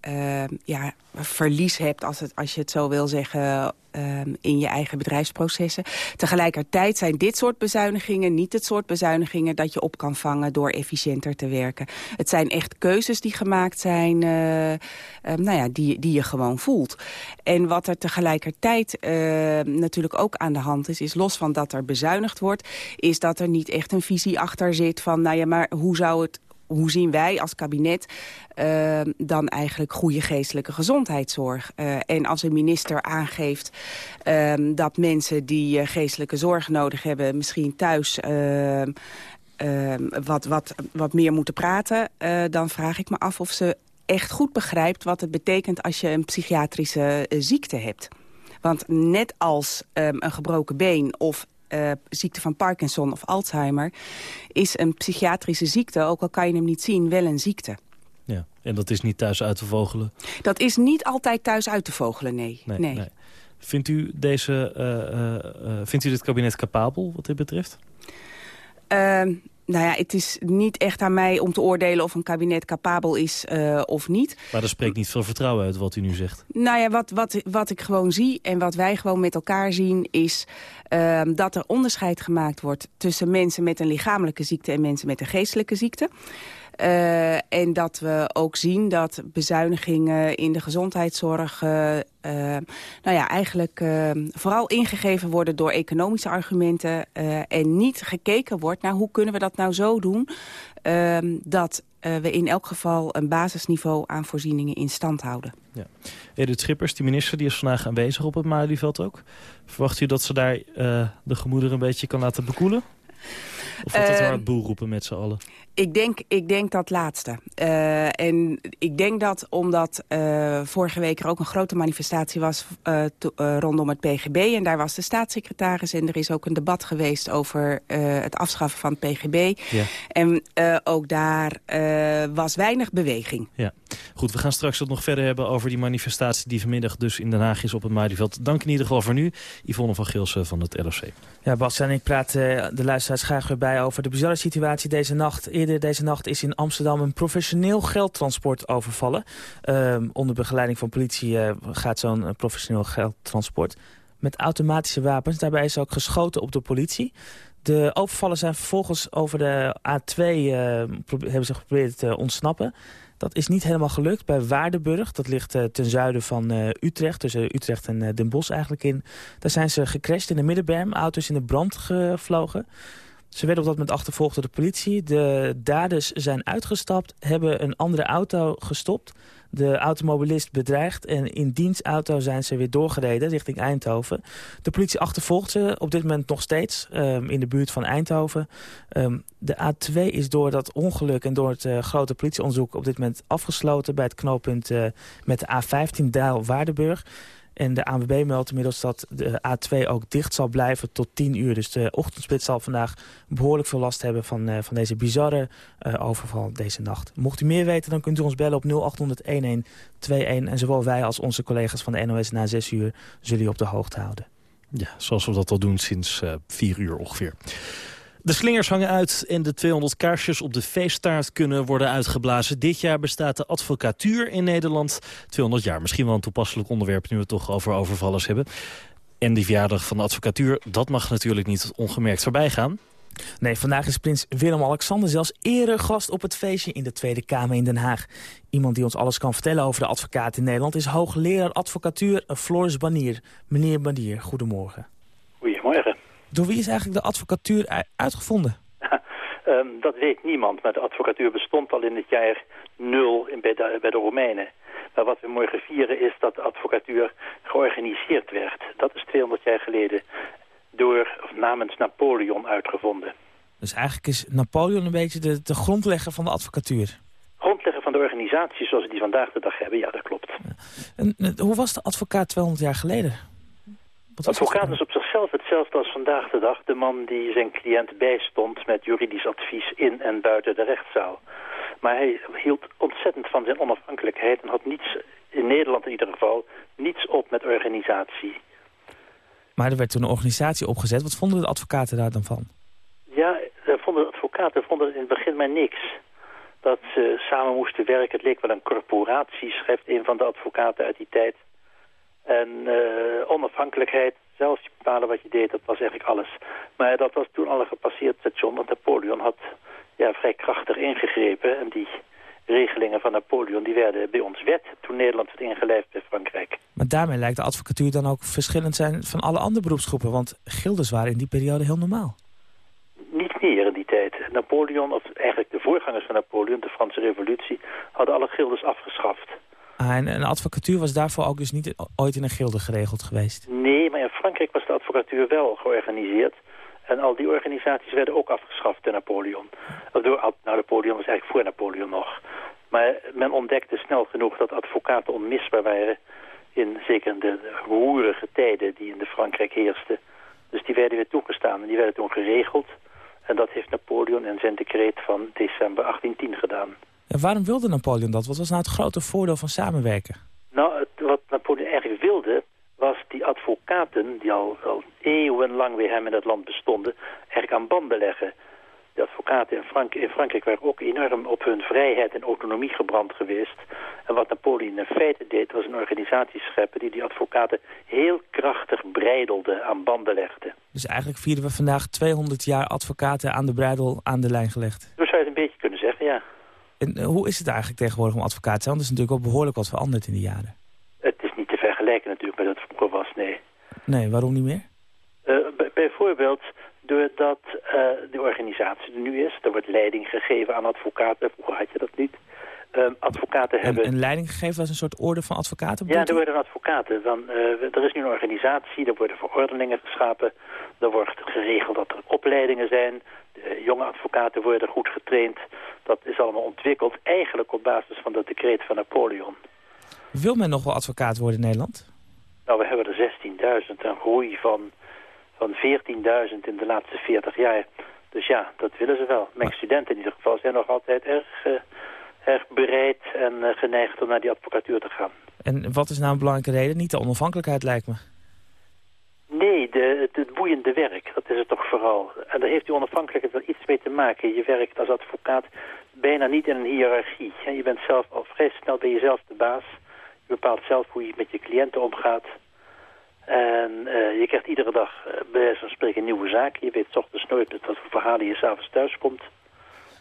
uh, ja, verlies hebt, als, het, als je het zo wil zeggen, uh, in je eigen bedrijfsprocessen. Tegelijkertijd zijn dit soort bezuinigingen niet het soort bezuinigingen dat je op kan vangen door efficiënter te werken. Het zijn echt keuzes die gemaakt zijn, uh, nou ja, die, die je gewoon voelt. En wat er tegelijkertijd natuurlijk ook aan de hand is, is los van dat er bezuinigd wordt, is dat er niet echt een visie achter zit van, nou ja, maar hoe zou het hoe zien wij als kabinet uh, dan eigenlijk goede geestelijke gezondheidszorg? Uh, en als een minister aangeeft uh, dat mensen die uh, geestelijke zorg nodig hebben... misschien thuis wat, wat, wat meer moeten praten... dan vraag ik me af of ze echt goed begrijpt wat het betekent... als je een psychiatrische ziekte hebt. Want net als een gebroken been of uh, ziekte van Parkinson of Alzheimer... is een psychiatrische ziekte, ook al kan je hem niet zien, wel een ziekte. Ja, en dat is niet thuis uit te vogelen? Dat is niet altijd thuis uit te vogelen, nee. nee, nee. Vindt, u deze, uh, uh, vindt u dit kabinet capabel wat dit betreft? Ehm, nou ja, het is niet echt aan mij om te oordelen of een kabinet capabel is uh, of niet. Maar er spreekt niet veel vertrouwen uit wat u nu zegt. Nou ja, wat, wat, wat ik gewoon zie en wat wij gewoon met elkaar zien... is uh, dat er onderscheid gemaakt wordt tussen mensen met een lichamelijke ziekte... en mensen met een geestelijke ziekte. Uh, en dat we ook zien dat bezuinigingen in de gezondheidszorg... Uh, nou ja, eigenlijk vooral ingegeven worden door economische argumenten... en niet gekeken wordt naar hoe kunnen we dat nou zo doen... Ehm, dat we in elk geval een basisniveau aan voorzieningen in stand houden. Ja. Edith Schippers, die minister, die is vandaag aanwezig op het Malieveld ook. Verwacht u dat ze daar de gemoederen een beetje kan laten bekoelen? Of wordt het uh, hard boel roepen met z'n allen? Ik denk, ik denk dat laatste. Uh, en ik denk dat omdat uh, vorige week er ook een grote manifestatie was uh, rondom het PGB. En daar was de staatssecretaris en er is ook een debat geweest over het afschaffen van het PGB. Ja. En ook daar was weinig beweging. Ja. Goed, we gaan straks het nog verder hebben over die manifestatie die vanmiddag dus in Den Haag is op het Malieveld. Dank in ieder geval voor nu. Yvonne van Gilsen van het LOC. Ja, Bas en ik praat de luisteraars graag weer bij over de bizarre situatie deze nacht. Deze nacht is in Amsterdam een professioneel geldtransport overvallen. Uh, onder begeleiding van politie uh, gaat zo'n professioneel geldtransport met automatische wapens. Daarbij is ook geschoten op de politie. De overvallen zijn vervolgens over de A2 uh, hebben ze geprobeerd te ontsnappen. Dat is niet helemaal gelukt bij Waardenburg. Dat ligt uh, ten zuiden van Utrecht, tussen Utrecht en Den Bosch eigenlijk in. Daar zijn ze gecrashed in de middenberm, auto's in de brand gevlogen. Ze werden op dat moment achtervolgd door de politie. De daders zijn uitgestapt, hebben een andere auto gestopt. De automobilist bedreigd en in dienstauto zijn ze weer doorgereden richting Eindhoven. De politie achtervolgt ze op dit moment nog steeds um, in de buurt van Eindhoven. Um, de A2 is door dat ongeluk en door het uh, grote politieonderzoek op dit moment afgesloten... bij het knooppunt uh, met de A15 Daal-Waardenburg. En de ANWB meldt inmiddels dat de A2 ook dicht zal blijven tot 10 uur. Dus de ochtendspits zal vandaag behoorlijk veel last hebben van, uh, van deze bizarre uh, overval deze nacht. Mocht u meer weten, dan kunt u ons bellen op 0800-1121. En zowel wij als onze collega's van de NOS na 6 uur zullen u op de hoogte houden. Ja, zoals we dat al doen sinds uh, 4 uur ongeveer. De slingers hangen uit en de 200 kaarsjes op de feesttaart kunnen worden uitgeblazen. Dit jaar bestaat de advocatuur in Nederland 200 jaar. Misschien wel een toepasselijk onderwerp nu we het toch over overvallers hebben. En die verjaardag van de advocatuur, dat mag natuurlijk niet ongemerkt voorbij gaan. Nee, vandaag is prins Willem-Alexander zelfs eregast op het feestje in de Tweede Kamer in Den Haag. Iemand die ons alles kan vertellen over de advocaat in Nederland is hoogleraar advocatuur Floris Banier. Meneer Banier, goedemorgen. Door wie is eigenlijk de advocatuur uitgevonden? Ehm, dat weet niemand, maar de advocatuur bestond al in het jaar nul in, bij, de, bij de Romeinen. Maar wat we morgen vieren is dat de advocatuur georganiseerd werd. Dat is 200 jaar geleden door, of namens Napoleon uitgevonden. Dus eigenlijk is Napoleon een beetje de, de grondlegger van de advocatuur. Grondlegger van de organisatie zoals we die vandaag de dag hebben, ja dat klopt. En, hoe was de advocaat 200 jaar geleden? Wat Advocaat is op zichzelf hetzelfde als vandaag de dag. De man die zijn cliënt bijstond met juridisch advies in en buiten de rechtszaal. Maar hij hield ontzettend van zijn onafhankelijkheid en had niets, in Nederland in ieder geval, niets op met organisatie. Maar er werd toen een organisatie opgezet. Wat vonden de advocaten daar dan van? Ja, vonden de advocaten vonden in het begin maar niks. Dat ze samen moesten werken. Het leek wel een corporatie, schrijft een van de advocaten uit die tijd. En eh, onafhankelijkheid, zelfs bepalen wat je deed, dat was eigenlijk alles. Maar dat was toen al een gepasseerd station, want Napoleon had ja, vrij krachtig ingegrepen. En die regelingen van Napoleon die werden bij ons wet toen Nederland werd ingelijfd bij Frankrijk. Maar daarmee lijkt de advocatuur dan ook verschillend zijn van alle andere beroepsgroepen. Want gildes waren in die periode heel normaal. Niet meer in die tijd. Napoleon, of eigenlijk de voorgangers van Napoleon, de Franse revolutie, hadden alle gildes afgeschaft. En een advocatuur was daarvoor ook dus niet ooit in een gilde geregeld geweest. Nee, maar in Frankrijk was de advocatuur wel georganiseerd. En al die organisaties werden ook afgeschaft door Napoleon. Door, nou, Napoleon was eigenlijk voor Napoleon nog. Maar men ontdekte snel genoeg dat advocaten onmisbaar waren... in zeker de roerige tijden die in de Frankrijk heersten. Dus die werden weer toegestaan en die werden toen geregeld. En dat heeft Napoleon in zijn decreet van december 1810 gedaan. En waarom wilde Napoleon dat? Wat was nou het grote voordeel van samenwerken? Nou, het- wat Napoleon eigenlijk wilde, was die advocaten, die al, al eeuwenlang bij hem in het land bestonden, eigenlijk aan banden leggen. De advocaten in, Frank in Frankrijk waren ook enorm op hun vrijheid en autonomie gebrand geweest. En wat Napoleon in feite deed, was een organisatie scheppen die die advocaten heel krachtig breidelde, aan banden legde. Dus eigenlijk vieren we vandaag 200 jaar advocaten aan de breidel aan de lijn gelegd. Zo zou je het een beetje kunnen zeggen, ja. En eh, hoe is het eigenlijk tegenwoordig om advocaat te zijn? Want is natuurlijk ook behoorlijk wat veranderd in die jaren. Het is niet te vergelijken natuurlijk met wat het vroeger was, nee. Nee, waarom niet meer? Eh, bijvoorbeeld doordat eh, de organisatie er nu is. Er wordt leiding gegeven aan advocaten. Vroeger had je dat niet. Ehm, advocaten En, hebben... en leiding gegeven als een soort orde van advocaten? Ja, er worden advocaten. Dan, er is nu een organisatie, er worden verordeningen geschapen. Er wordt geregeld dat er opleidingen zijn. De jonge advocaten worden goed getraind. Dat is allemaal ontwikkeld eigenlijk op basis van dat decreet van Napoleon. Wil men nog wel advocaat worden in Nederland? Nou, we hebben er 16.000, een groei van, van 14.000 in de laatste 40 jaar. Dus ja, dat willen ze wel. Mijn studenten in ieder geval zijn nog altijd erg, eh, erg bereid en eh, geneigd om naar die advocatuur te gaan. En wat is nou een belangrijke reden? Niet de onafhankelijkheid lijkt me. Nee, de, het, het boeiende werk, dat is het toch vooral. En daar heeft die onafhankelijkheid wel iets mee te maken. Je werkt als advocaat bijna niet in een hiërarchie. En je bent zelf al vrij snel bij jezelf de baas. Je bepaalt zelf hoe je met je cliënten omgaat. En eh, je krijgt iedere dag eh, bij wijze van spreken nieuwe zaak. Je weet 's ochtends nooit met wat voor verhalen je s'avonds thuis komt.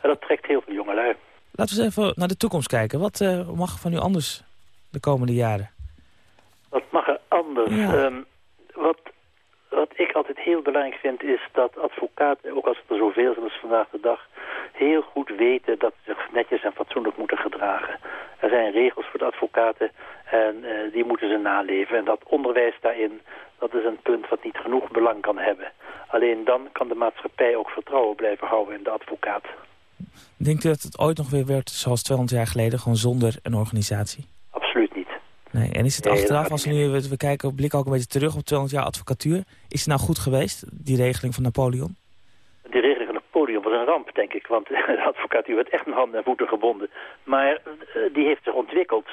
En dat trekt heel veel jongelui. Laten we eens even naar de toekomst kijken. Wat eh, mag van u anders de komende jaren? Wat mag er anders? Ja. Ehm, wat, wat ik altijd heel belangrijk vind is dat advocaten, ook als het er zoveel zijn als vandaag de dag, heel goed weten dat ze zich netjes en fatsoenlijk moeten gedragen. Er zijn regels voor de advocaten en eh, die moeten ze naleven. En dat onderwijs daarin, dat is een punt wat niet genoeg belang kan hebben. Alleen dan kan de maatschappij ook vertrouwen blijven houden in de advocaat. Denkt u dat het ooit nog weer werd zoals 200 jaar geleden, gewoon zonder een organisatie? Nee, en is het Nee, achteraf, als we nu we, kijken, we blikken ook een beetje terug op 200 jaar advocatuur, is het nou goed geweest, die regeling van Napoleon? Die regeling van Napoleon was een ramp, denk ik. Want de advocatuur werd echt met handen en voeten gebonden. Maar eh, die heeft zich ontwikkeld.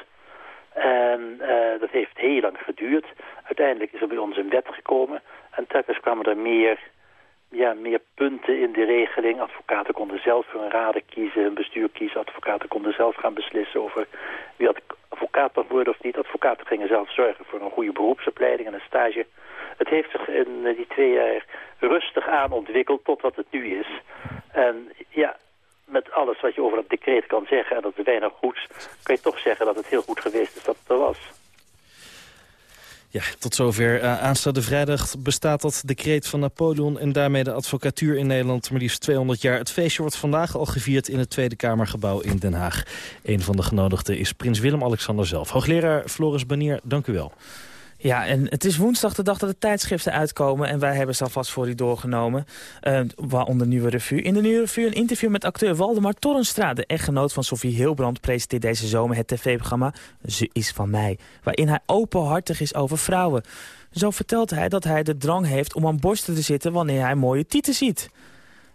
En eh, dat heeft heel lang geduurd. Uiteindelijk is er bij ons een wet gekomen. En telkens kwamen er meer, ja, meer punten in de regeling. Advocaten konden zelf hun raden kiezen, hun bestuur kiezen. Advocaten konden zelf gaan beslissen over wie advocaat mag worden of niet. Advocaten gingen zelf zorgen voor een goede beroepsopleiding en een stage. Het heeft zich in eh, die twee jaar rustig aan ontwikkeld tot wat het nu is. En ja, met alles wat je over dat decreet kan zeggen, en dat is weinig goeds, kan je toch zeggen dat het heel goed geweest is dat het er was. Ja, tot zover. Uh, aanstaande vrijdag bestaat dat decreet van Napoleon... en daarmee de advocatuur in Nederland maar liefst 200 jaar. Het feestje wordt vandaag al gevierd in het Tweede Kamergebouw in Den Haag. Een van de genodigden is prins Willem-Alexander zelf. Hoogleraar Floris Banier, dank u wel. Ja, en het is woensdag de dag dat de tijdschriften uitkomen... en wij hebben ze alvast voor u doorgenomen, uh, waaronder Nieuwe Revue. In de Nieuwe Revue een interview met acteur Waldemar Torrenstra... de echtgenoot van Sophie Hilbrand presenteert deze zomer het tv-programma Ze is van mij... waarin hij openhartig is over vrouwen. Zo vertelt hij dat hij de drang heeft om aan borsten te zitten... wanneer hij mooie tieten ziet.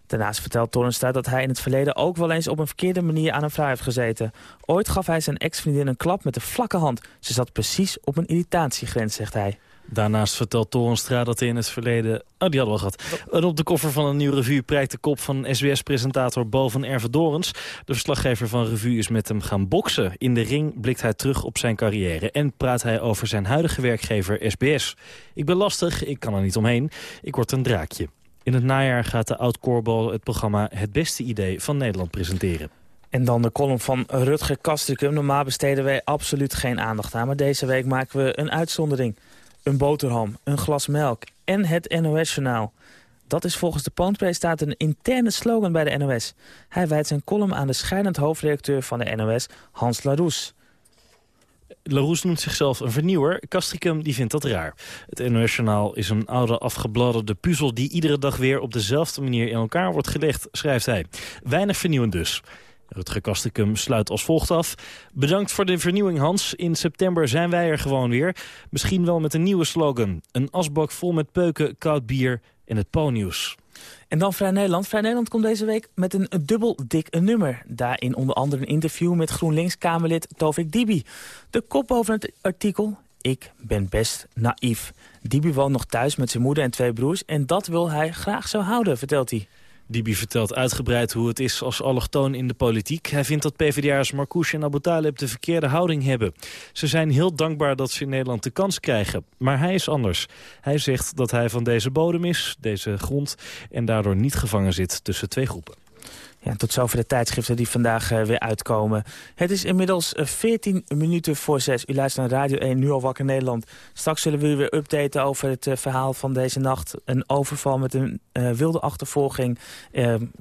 Daarnaast vertelt Torrenstra dat hij in het verleden ook wel eens op een verkeerde manier aan een vrouw heeft gezeten. Ooit gaf hij zijn ex-vriendin een klap met een vlakke hand. Ze zat precies op een irritatiegrens, zegt hij. Daarnaast vertelt Torenstra dat hij in het verleden... Oh, die hadden we gehad. En op de koffer van een nieuwe revue prijkt de kop van SBS-presentator Bo van Erve Dorens. De verslaggever van Revue is met hem gaan boksen. In de ring blikt hij terug op zijn carrière en praat hij over zijn huidige werkgever SBS. Ik ben lastig, ik kan er niet omheen. Ik word een draakje. In het najaar gaat de oud-korbal het programma Het Beste Idee van Nederland presenteren. En dan de column van Rutger Kastrikum. Normaal besteden wij absoluut geen aandacht aan, maar deze week maken we een uitzondering. Een boterham, een glas melk en het NOS-journaal. Dat is volgens de Pontpresentator een interne slogan bij de NOS. Hij wijdt zijn column aan de scheidend hoofdredacteur van de NOS, Hans Laroes. Larousse noemt zichzelf een vernieuwer. Castricum die vindt dat raar. Het NOS is een oude afgebladderde puzzel... die iedere dag weer op dezelfde manier in elkaar wordt gelegd, schrijft hij. Weinig vernieuwend dus. Rutger Kastikum sluit als volgt af. Bedankt voor de vernieuwing, Hans. In september zijn wij er gewoon weer. Misschien wel met een nieuwe slogan. Een asbak vol met peuken, koud bier en het po-nieuws. En dan Vrij Nederland. Vrij Nederland komt deze week met een dubbel dik nummer. Daarin onder andere een interview met GroenLinks-Kamerlid Tovik Dibi. De kop boven het artikel... Ik ben best naïef. Dibi woont nog thuis met zijn moeder en twee broers... en dat wil hij graag zo houden, vertelt hij. Dibi vertelt uitgebreid hoe het is als allochtoon in de politiek. Hij vindt dat PvdA'ers Marcouche en Abu Talib de verkeerde houding hebben. Ze zijn heel dankbaar dat ze in Nederland de kans krijgen. Maar hij is anders. Hij zegt dat hij van deze bodem is, deze grond... en daardoor niet gevangen zit tussen twee groepen. Ja, tot zover de tijdschriften die vandaag uh, weer uitkomen. Het is inmiddels 14 eh, minuten voor 6. U luistert naar Radio 1, nu al wakker Nederland. Straks zullen we u weer updaten over het uh, verhaal van deze nacht. Een overval met een uh, wilde achtervolging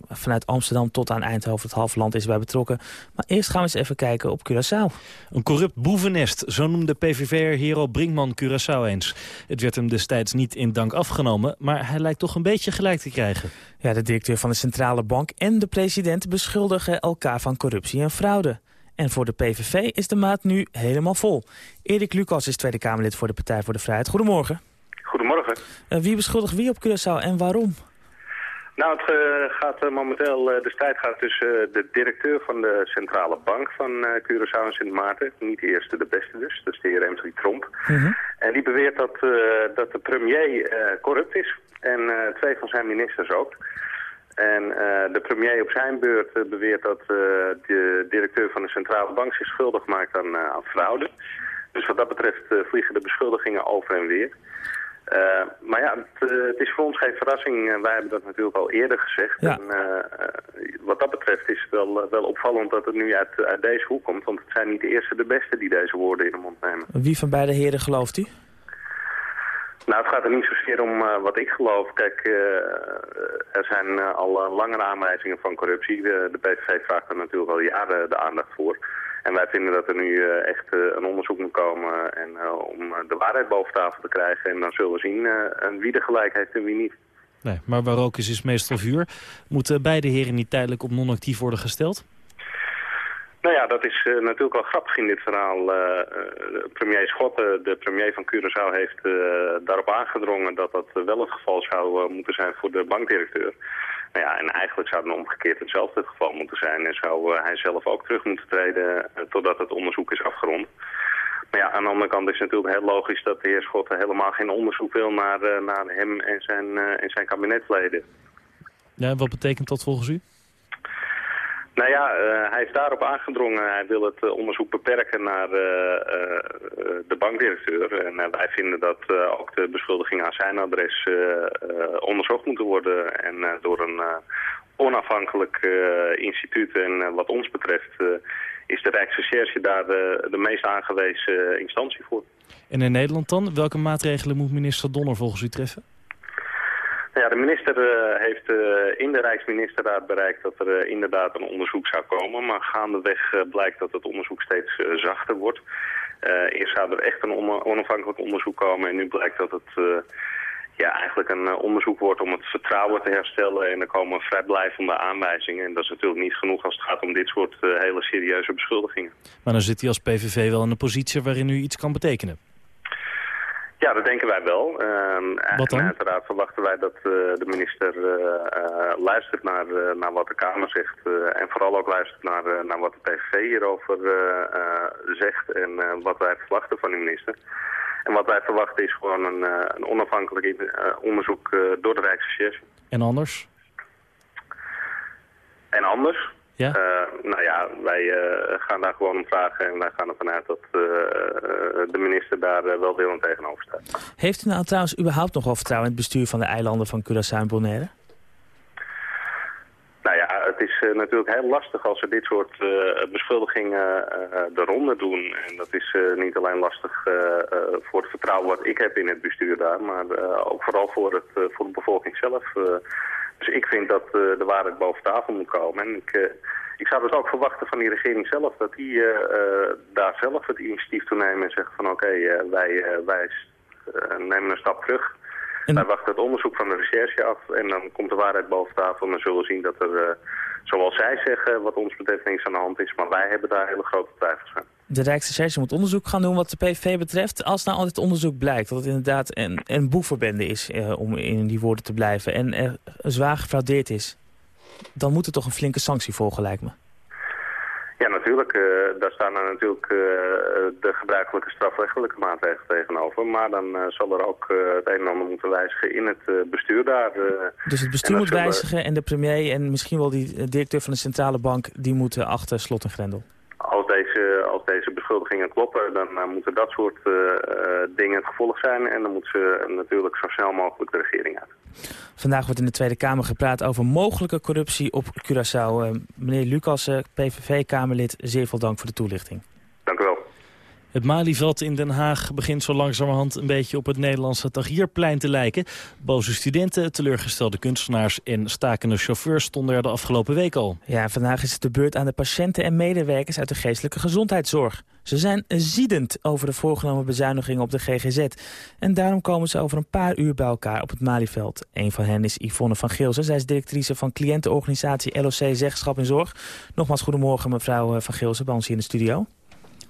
vanuit Amsterdam tot aan Eindhoven. Het halve land is bij betrokken. Maar eerst gaan we eens even kijken op Curaçao. Een corrupt boevennest, zo noemde PVV'er Hero Brinkman Curaçao eens. Het werd hem destijds niet in dank afgenomen, maar hij lijkt toch een beetje gelijk te krijgen. Ja, de directeur van de Centrale Bank en de president beschuldigen elkaar van corruptie en fraude. En voor de PVV is de maat nu helemaal vol. Erik Lucas is Tweede Kamerlid voor de Partij voor de Vrijheid. Goedemorgen. Goedemorgen. Uh, wie beschuldigt wie op Curaçao en waarom? Nou, het uh, gaat uh, momenteel, de strijd gaat tussen de directeur van de Centrale Bank van Curaçao en Sint Maarten. Niet de eerste, de beste dus. Dat is de heer Emily Tromp. Mhm. En die beweert dat, dat de premier corrupt is. En twee van zijn ministers ook. En uh, de premier op zijn beurt uh, beweert dat uh, de directeur van de centrale bank zich schuldig maakt aan, aan fraude. Dus wat dat betreft vliegen de beschuldigingen over en weer. maar ja, het, het, is voor ons geen verrassing. wij hebben dat natuurlijk al eerder gezegd. En, wat dat betreft is het wel, wel opvallend dat het nu uit, uit deze hoek komt. Want het zijn niet de eerste de beste die deze woorden in de mond nemen. Wie van beide heren gelooft u? Nou, het gaat er niet zozeer om uh, wat ik geloof. Kijk, uh, er zijn al langere aanwijzingen van corruptie. De, de PVV vraagt er natuurlijk al jaren de aandacht voor. En wij vinden dat er nu echt een onderzoek moet komen en, om de waarheid boven tafel te krijgen. En dan zullen we zien wie er gelijk heeft en wie niet. Nee, maar waar rook is, is meestal vuur. Moeten beide heren niet tijdelijk op non-actief worden gesteld? Nou ja, dat is uh, natuurlijk wel grappig in dit verhaal. Uh, premier Schotten, de premier van Curaçao, heeft daarop aangedrongen dat dat wel het geval zou moeten zijn voor de bankdirecteur. Nou ja, en eigenlijk zou het omgekeerd hetzelfde het geval moeten zijn. En zou hij zelf ook terug moeten treden totdat het onderzoek is afgerond. Maar ja, aan de andere kant is het natuurlijk heel logisch dat de heer Schotten helemaal geen onderzoek wil naar, naar hem en zijn, en zijn kabinetleden. Ja, wat betekent dat volgens u? Nou ja, uh, hij is daarop aangedrongen. Hij wil het uh, onderzoek beperken naar uh, de bankdirecteur. En wij vinden dat ook de beschuldigingen aan zijn adres onderzocht moeten worden. En door een onafhankelijk instituut. En wat ons betreft is de Rijksrecherche daar de, de meest aangewezen instantie voor. En in Nederland dan? Welke maatregelen moet minister Donner volgens u treffen? Ja, de minister uh, heeft uh, in de Rijksministerraad bereikt dat er uh, inderdaad een onderzoek zou komen. Maar gaandeweg blijkt dat het onderzoek steeds zachter wordt. eerst zou er echt een on onafhankelijk onderzoek komen en nu blijkt dat het ja, eigenlijk een onderzoek wordt om het vertrouwen te herstellen. En er komen vrijblijvende aanwijzingen. En dat is natuurlijk niet genoeg als het gaat om dit soort hele serieuze beschuldigingen. Maar dan zit hij als PVV wel in een positie waarin u iets kan betekenen. Ja, dat denken wij wel. Uh, wat dan? En uiteraard verwachten wij dat uh, de minister uh, luistert naar, naar wat de Kamer zegt. en vooral ook luistert naar, naar wat de PVV hierover zegt en wat wij verwachten van de minister. En wat wij verwachten is gewoon een, een onafhankelijk onderzoek door de Rijksrecherche. En anders? En anders? Ja? Uh, nou ja, wij uh, gaan daar gewoon om vragen en wij gaan ervan uit dat uh, de minister daar welwillend tegenover staat. Heeft u nou trouwens überhaupt nog wel vertrouwen in het bestuur van de eilanden van Curaçao en Bonaire? Nou ja, het is natuurlijk heel lastig als we dit soort beschuldigingen de ronde doen. En dat is niet alleen lastig voor het vertrouwen wat ik heb in het bestuur daar, maar ook vooral voor, het, voor de bevolking zelf. Dus ik vind dat uh, de waarheid boven tafel moet komen. En ik, uh, ik zou dus ook verwachten van die regering zelf... dat die uh, daar zelf het initiatief toe nemen en zeggen van... oké, okay, wij, wij nemen een stap terug. En... Wij wachten het onderzoek van de recherche af en dan komt de waarheid boven tafel... en dan zullen we zien dat er, zoals zij zeggen, wat ons betreft niks aan de hand is. Maar wij hebben daar hele grote twijfels aan de Rijksrecherche moet onderzoek gaan doen wat de PVV betreft. Als nou al dit onderzoek blijkt dat het inderdaad een, een boevenbende is, eh, om in die woorden te blijven, en er zwaar gefraudeerd is, dan moet er toch een flinke sanctie volgen, lijkt me. Ja, natuurlijk. Uh, daar staan er natuurlijk uh, de gebruikelijke strafrechtelijke maatregelen tegenover. Maar dan uh, zal er ook het een en ander moeten wijzigen in het bestuur daar. dus het bestuur moet wijzigen en de premier en misschien wel die directeur van de centrale bank... die moeten achter slot en grendel als deze, als deze beschuldigingen kloppen, dan uh, moeten dat soort uh, dingen het gevolg zijn. En dan moeten ze natuurlijk zo snel mogelijk de regering uit. Vandaag wordt in de Tweede Kamer gepraat over mogelijke corruptie op Curaçao. meneer Lucas, PVV-Kamerlid, zeer veel dank voor de toelichting. Het Malieveld in Den Haag begint zo langzamerhand een beetje op het Nederlandse Tagierplein te lijken. Boze studenten, teleurgestelde kunstenaars en stakende chauffeurs stonden er de afgelopen week al. Ja, vandaag is het de beurt aan de patiënten en medewerkers uit de geestelijke gezondheidszorg. Ze zijn ziedend over de voorgenomen bezuinigingen op de GGZ. En daarom komen ze over een paar uur bij elkaar op het Malieveld. Een van hen is Yvonne van Geelsen. Zij is directrice van cliëntenorganisatie LOC Zeggenschap in Zorg. Nogmaals goedemorgen mevrouw Van Geelsen bij ons hier in de studio.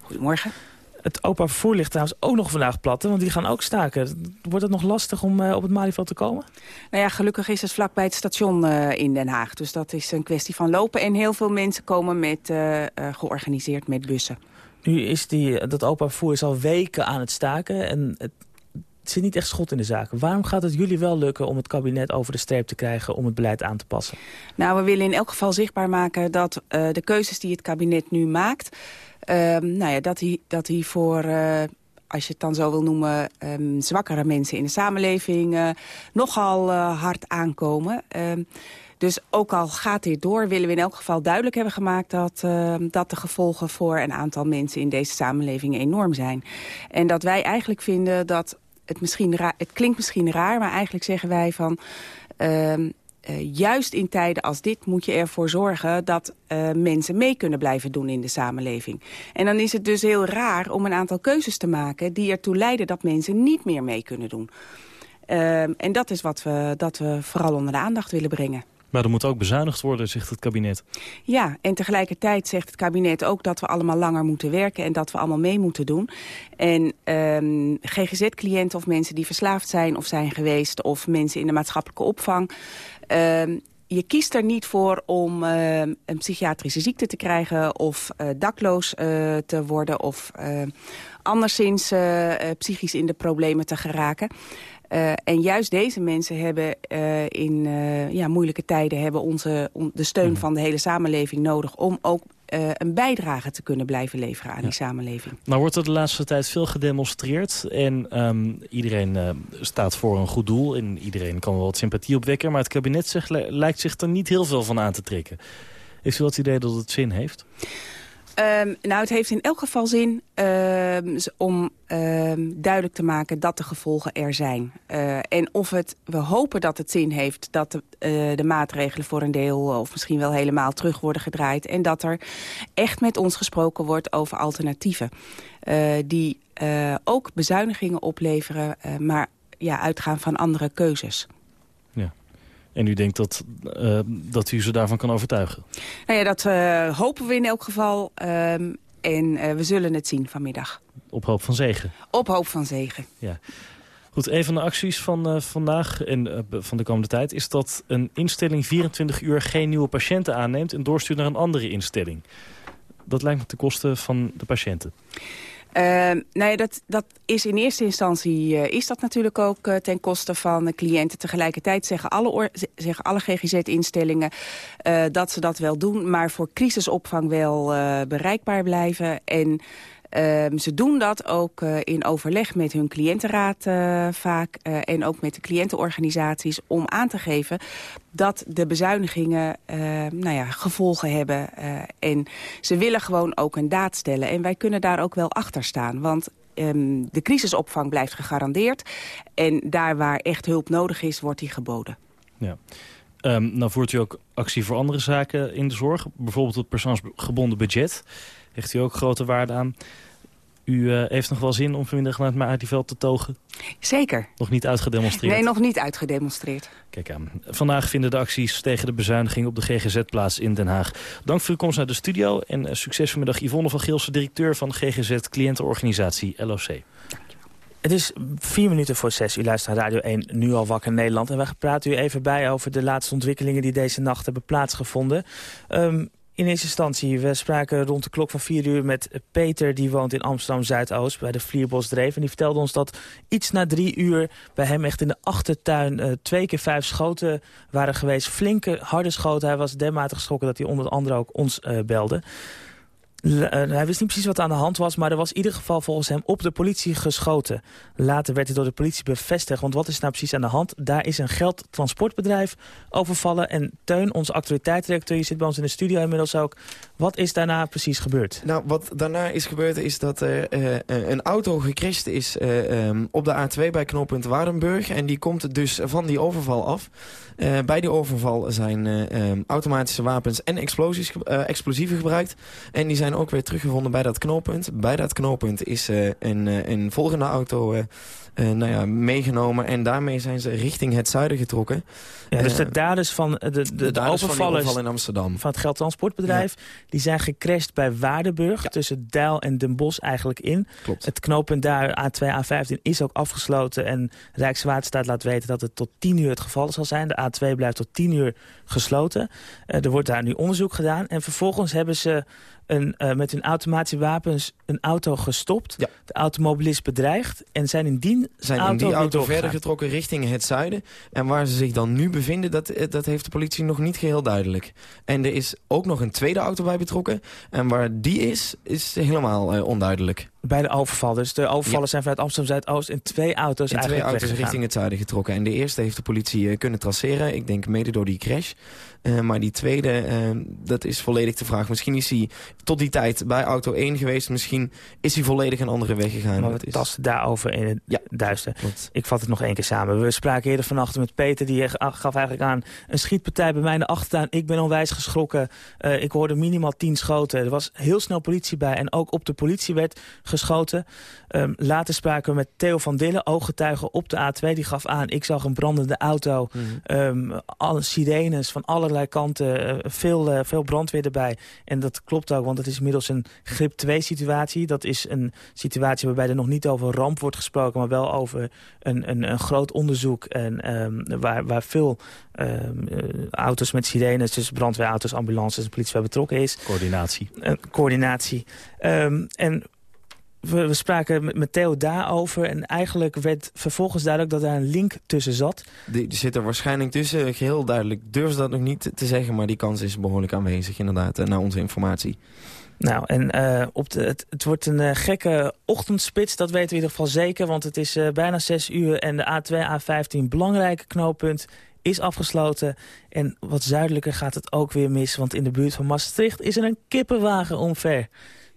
Goedemorgen. Het openbaar vervoer ligt trouwens ook nog vandaag plat, want die gaan ook staken. Wordt het nog lastig om uh, op het Malieveld te komen? Nou ja, gelukkig is het vlakbij het station uh, in Den Haag. Dus dat is een kwestie van lopen. En heel veel mensen komen met, uh, georganiseerd met bussen. Nu is die, dat openbaar vervoer is al weken aan het staken en het zit niet echt schot in de zaken. Waarom gaat het jullie wel lukken om het kabinet over de streep te krijgen... om het beleid aan te passen? Nou, we willen in elk geval zichtbaar maken dat de keuzes die het kabinet nu maakt... Um, nou ja, dat hij, dat hij voor, uh, als je het dan zo wil noemen, um, zwakkere mensen in de samenleving uh, nogal uh, hard aankomen. Um, dus ook al gaat dit door, willen we in elk geval duidelijk hebben gemaakt... dat, dat de gevolgen voor een aantal mensen in deze samenleving enorm zijn. En dat wij eigenlijk vinden dat het misschien raar, het klinkt misschien raar... maar eigenlijk zeggen wij van... uh, juist in tijden als dit moet je ervoor zorgen dat uh, mensen mee kunnen blijven doen in de samenleving. En dan is het dus heel raar om een aantal keuzes te maken die ertoe leiden dat mensen niet meer mee kunnen doen. Uh, en dat is wat we, dat we vooral onder de aandacht willen brengen. Maar er moet ook bezuinigd worden, zegt het kabinet. Ja, en tegelijkertijd zegt het kabinet ook dat we allemaal langer moeten werken... en dat we allemaal mee moeten doen. En um, GGZ-cliënten of mensen die verslaafd zijn of zijn geweest... of mensen in de maatschappelijke opvang... Um, je kiest er niet voor om uh, een psychiatrische ziekte te krijgen... of uh, dakloos uh, te worden of anderszins psychisch in de problemen te geraken. En juist deze mensen hebben in ja, moeilijke tijden hebben onze, on, de steun mm. van de hele samenleving nodig... om ook een bijdrage te kunnen blijven leveren aan ja. die samenleving. Nou wordt er de laatste tijd veel gedemonstreerd. En um, iedereen staat voor een goed doel. En iedereen kan wel wat sympathie opwekken. Maar het kabinet lijkt zich er niet heel veel van aan te trekken. Heeft u het idee dat het zin heeft? Ehm, nou, het heeft in elk geval zin ehm, om ehm, duidelijk te maken dat de gevolgen er zijn. Eh, en of het, we hopen dat het zin heeft dat de, eh, de maatregelen voor een deel... of misschien wel helemaal terug worden gedraaid. En dat er echt met ons gesproken wordt over alternatieven. eh, die eh, ook bezuinigingen opleveren, eh, maar ja, uitgaan van andere keuzes. En u denkt dat, eh, dat u ze daarvan kan overtuigen? Nou ja, dat eh, hopen we in elk geval. ehm, en eh, we zullen het zien vanmiddag. Op hoop van zegen. Op hoop van zegen. Ja. Goed, een van de acties van vandaag en van de komende tijd... is dat een instelling 24 uur geen nieuwe patiënten aanneemt... en doorstuurt naar een andere instelling. Dat lijkt me ten koste van de patiënten. Ehm, nou ja, dat, dat is in eerste instantie eh, is dat natuurlijk ook eh, ten koste van de cliënten. Tegelijkertijd zeggen alle, zeggen alle GGZ-instellingen eh, dat ze dat wel doen... maar voor crisisopvang wel bereikbaar blijven. En ehm, ze doen dat ook eh, in overleg met hun cliëntenraad eh, vaak... eh, en ook met de cliëntenorganisaties om aan te geven dat de bezuinigingen eh, nou ja, gevolgen hebben. en ze willen gewoon ook een daad stellen. En wij kunnen daar ook wel achter staan. Want ehm, de crisisopvang blijft gegarandeerd. En daar waar echt hulp nodig is, wordt die geboden. Ja. Ehm, nou voert u ook actie voor andere zaken in de zorg. Bijvoorbeeld het persoonsgebonden budget. Hecht u ook grote waarde aan. U eh, heeft nog wel zin om vanmiddag naar het Malieveld te togen? Zeker. Nog niet uitgedemonstreerd? Nee, nog niet uitgedemonstreerd. Kijk aan. Vandaag vinden de acties tegen de bezuiniging op de GGZ plaats in Den Haag. Dank voor uw komst naar de studio en eh, succes vanmiddag Yvonne van Geelsen, directeur van GGZ cliëntenorganisatie LOC. Het is vier minuten voor zes. U luistert naar Radio 1, nu al wakker Nederland. En wij praten u even bij over de laatste ontwikkelingen die deze nacht hebben plaatsgevonden. Ehm, in eerste instantie, we spraken rond de klok van vier uur met Peter... die woont in Amsterdam-Zuidoost bij de Vlierbosdreef. En die vertelde ons dat iets na drie uur bij hem echt in de achtertuin... eh, twee keer vijf schoten waren geweest. Flinke, harde schoten. Hij was dermate geschrokken dat hij onder andere ook ons eh, belde. L- eh, hij wist niet precies wat aan de hand was, maar er was in ieder geval volgens hem op de politie geschoten. Later werd het door de politie bevestigd, want wat is nou precies aan de hand? Daar is een geldtransportbedrijf overvallen. En Teun, onze actualiteitsdirecteur, je zit bij ons in de studio inmiddels ook. Wat is daarna precies gebeurd? Nou, wat daarna is gebeurd is dat er eh, een auto gecrashed is eh, ehm, op de A2 bij knooppunt Waardenburg. En die komt dus van die overval af. Eh, bij die overval zijn eh, ehm, automatische wapens en explosies, eh, explosieven gebruikt. En die zijn ook weer teruggevonden bij dat knooppunt. Bij dat knooppunt is een, een volgende auto eh, eh, nou ja, meegenomen. En daarmee zijn ze richting het zuiden getrokken. Ja, dus de Eh, daders van de, de, de, van overvallers overval in Amsterdam. van het geldtransportbedrijf... die zijn gecrashed bij Waardenburg, tussen Dijl en Den Bosch eigenlijk in. Klopt. Het knooppunt daar, A2, A15, is ook afgesloten. En Rijkswaterstaat laat weten dat het tot 10 uur het geval zal zijn. De A2 blijft tot 10 uur gesloten. Eh, er wordt daar nu onderzoek gedaan. En vervolgens hebben ze een, eh, met hun automatische wapens een auto gestopt. Ja. De automobilist bedreigd. En zijn in die zijn auto in die auto verder getrokken richting het zuiden. En waar ze zich dan nu bevinden, dat, eh, dat heeft de politie nog niet geheel duidelijk. En er is ook nog een tweede auto bij betrokken. En waar die is, is helemaal eh, onduidelijk. Bij de overval. Dus de overvallers zijn vanuit Amsterdam-Zuidoost in twee auto's In twee eigenlijk auto's weggegaan. richting het zuiden getrokken. En de eerste heeft de politie kunnen traceren. Ik denk mede door die crash. Eh, maar die tweede, eh, dat is volledig de vraag. Misschien is hij tot die tijd bij auto 1 geweest. Misschien is hij volledig een andere weg gegaan. Maar we tasten daarover in het Ja. duister. Ik vat het nog één keer samen. We spraken eerder vannacht met Peter. Die gaf eigenlijk aan een schietpartij bij mij in de achtertuin. Ik ben onwijs geschrokken. Eh, ik hoorde minimaal tien schoten. Er was heel snel politie bij. En ook op de politie werd geschoten. Ehm, later spraken we met Theo van Dillen, ooggetuige op de A2. Die gaf aan, ik zag een brandende auto. Ehm, alle sirenes van allerlei kanten. eh, veel, eh, veel brandweer erbij. En dat klopt ook, want het is inmiddels een grip 2 situatie. Dat is een situatie waarbij er nog niet over ramp wordt gesproken... maar wel over een, een, een groot onderzoek. En, ehm, waar, waar veel ehm, eh, auto's met sirenes, dus brandweerauto's, ambulances en politie bij betrokken is. Coördinatie. Eh, coördinatie. Ehm, en we, we spraken met, met Theo daarover. En eigenlijk werd vervolgens duidelijk dat daar een link tussen zat. Die, die zit er waarschijnlijk tussen. Geheel duidelijk durf ze dat nog niet te zeggen. Maar die kans is behoorlijk aanwezig inderdaad. eh, Naar onze informatie. Nou, en eh, op de, het, het wordt een eh, gekke ochtendspits, dat weten we in ieder geval zeker. Want het is bijna 6 uur en de A2, A15, belangrijk knooppunt is afgesloten. En wat zuidelijker gaat het ook weer mis. Want in de buurt van Maastricht is er een kippenwagen omver.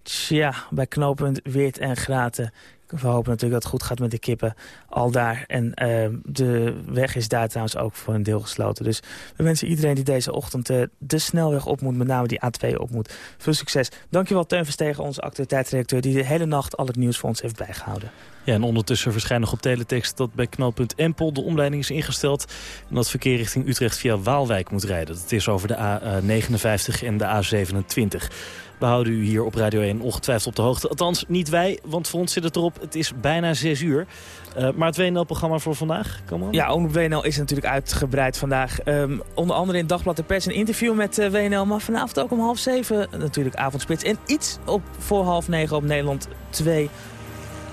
Tja, bij knooppunt Weert en Graten we hopen natuurlijk dat het goed gaat met de kippen al daar. En uh, de weg is daar trouwens ook voor een deel gesloten. Dus we wensen iedereen die deze ochtend uh, de snelweg op moet... met name die A2 op moet, veel succes. Dankjewel Teun Verstegen, onze actualiteitsredacteur... die de hele nacht al het nieuws voor ons heeft bijgehouden. Ja, en ondertussen verschijnt nog op teletext dat bij knalpunt Empel de omleiding is ingesteld. En dat verkeer richting Utrecht via Waalwijk moet rijden. Dat is over de A59 en de A27. We houden u hier op Radio 1 ongetwijfeld op de hoogte. Althans, niet wij, want voor ons zit het erop. Het is bijna 6 uur. Uh, maar het WNL-programma voor vandaag, kom op. Ja, Omroep WNL is natuurlijk uitgebreid vandaag. Um, onder andere in Dagblad de Pers een interview met uh, WNL. Maar vanavond ook om half zeven natuurlijk avondspits. En iets op, voor half negen op Nederland 2.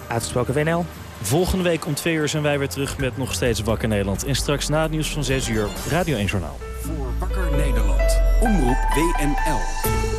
Uitgesproken WNL. Volgende week om twee uur zijn wij weer terug met nog steeds Wakker Nederland. En straks na het nieuws van 6 uur, Radio 1 Journaal. Voor Wakker Nederland. Omroep WNL.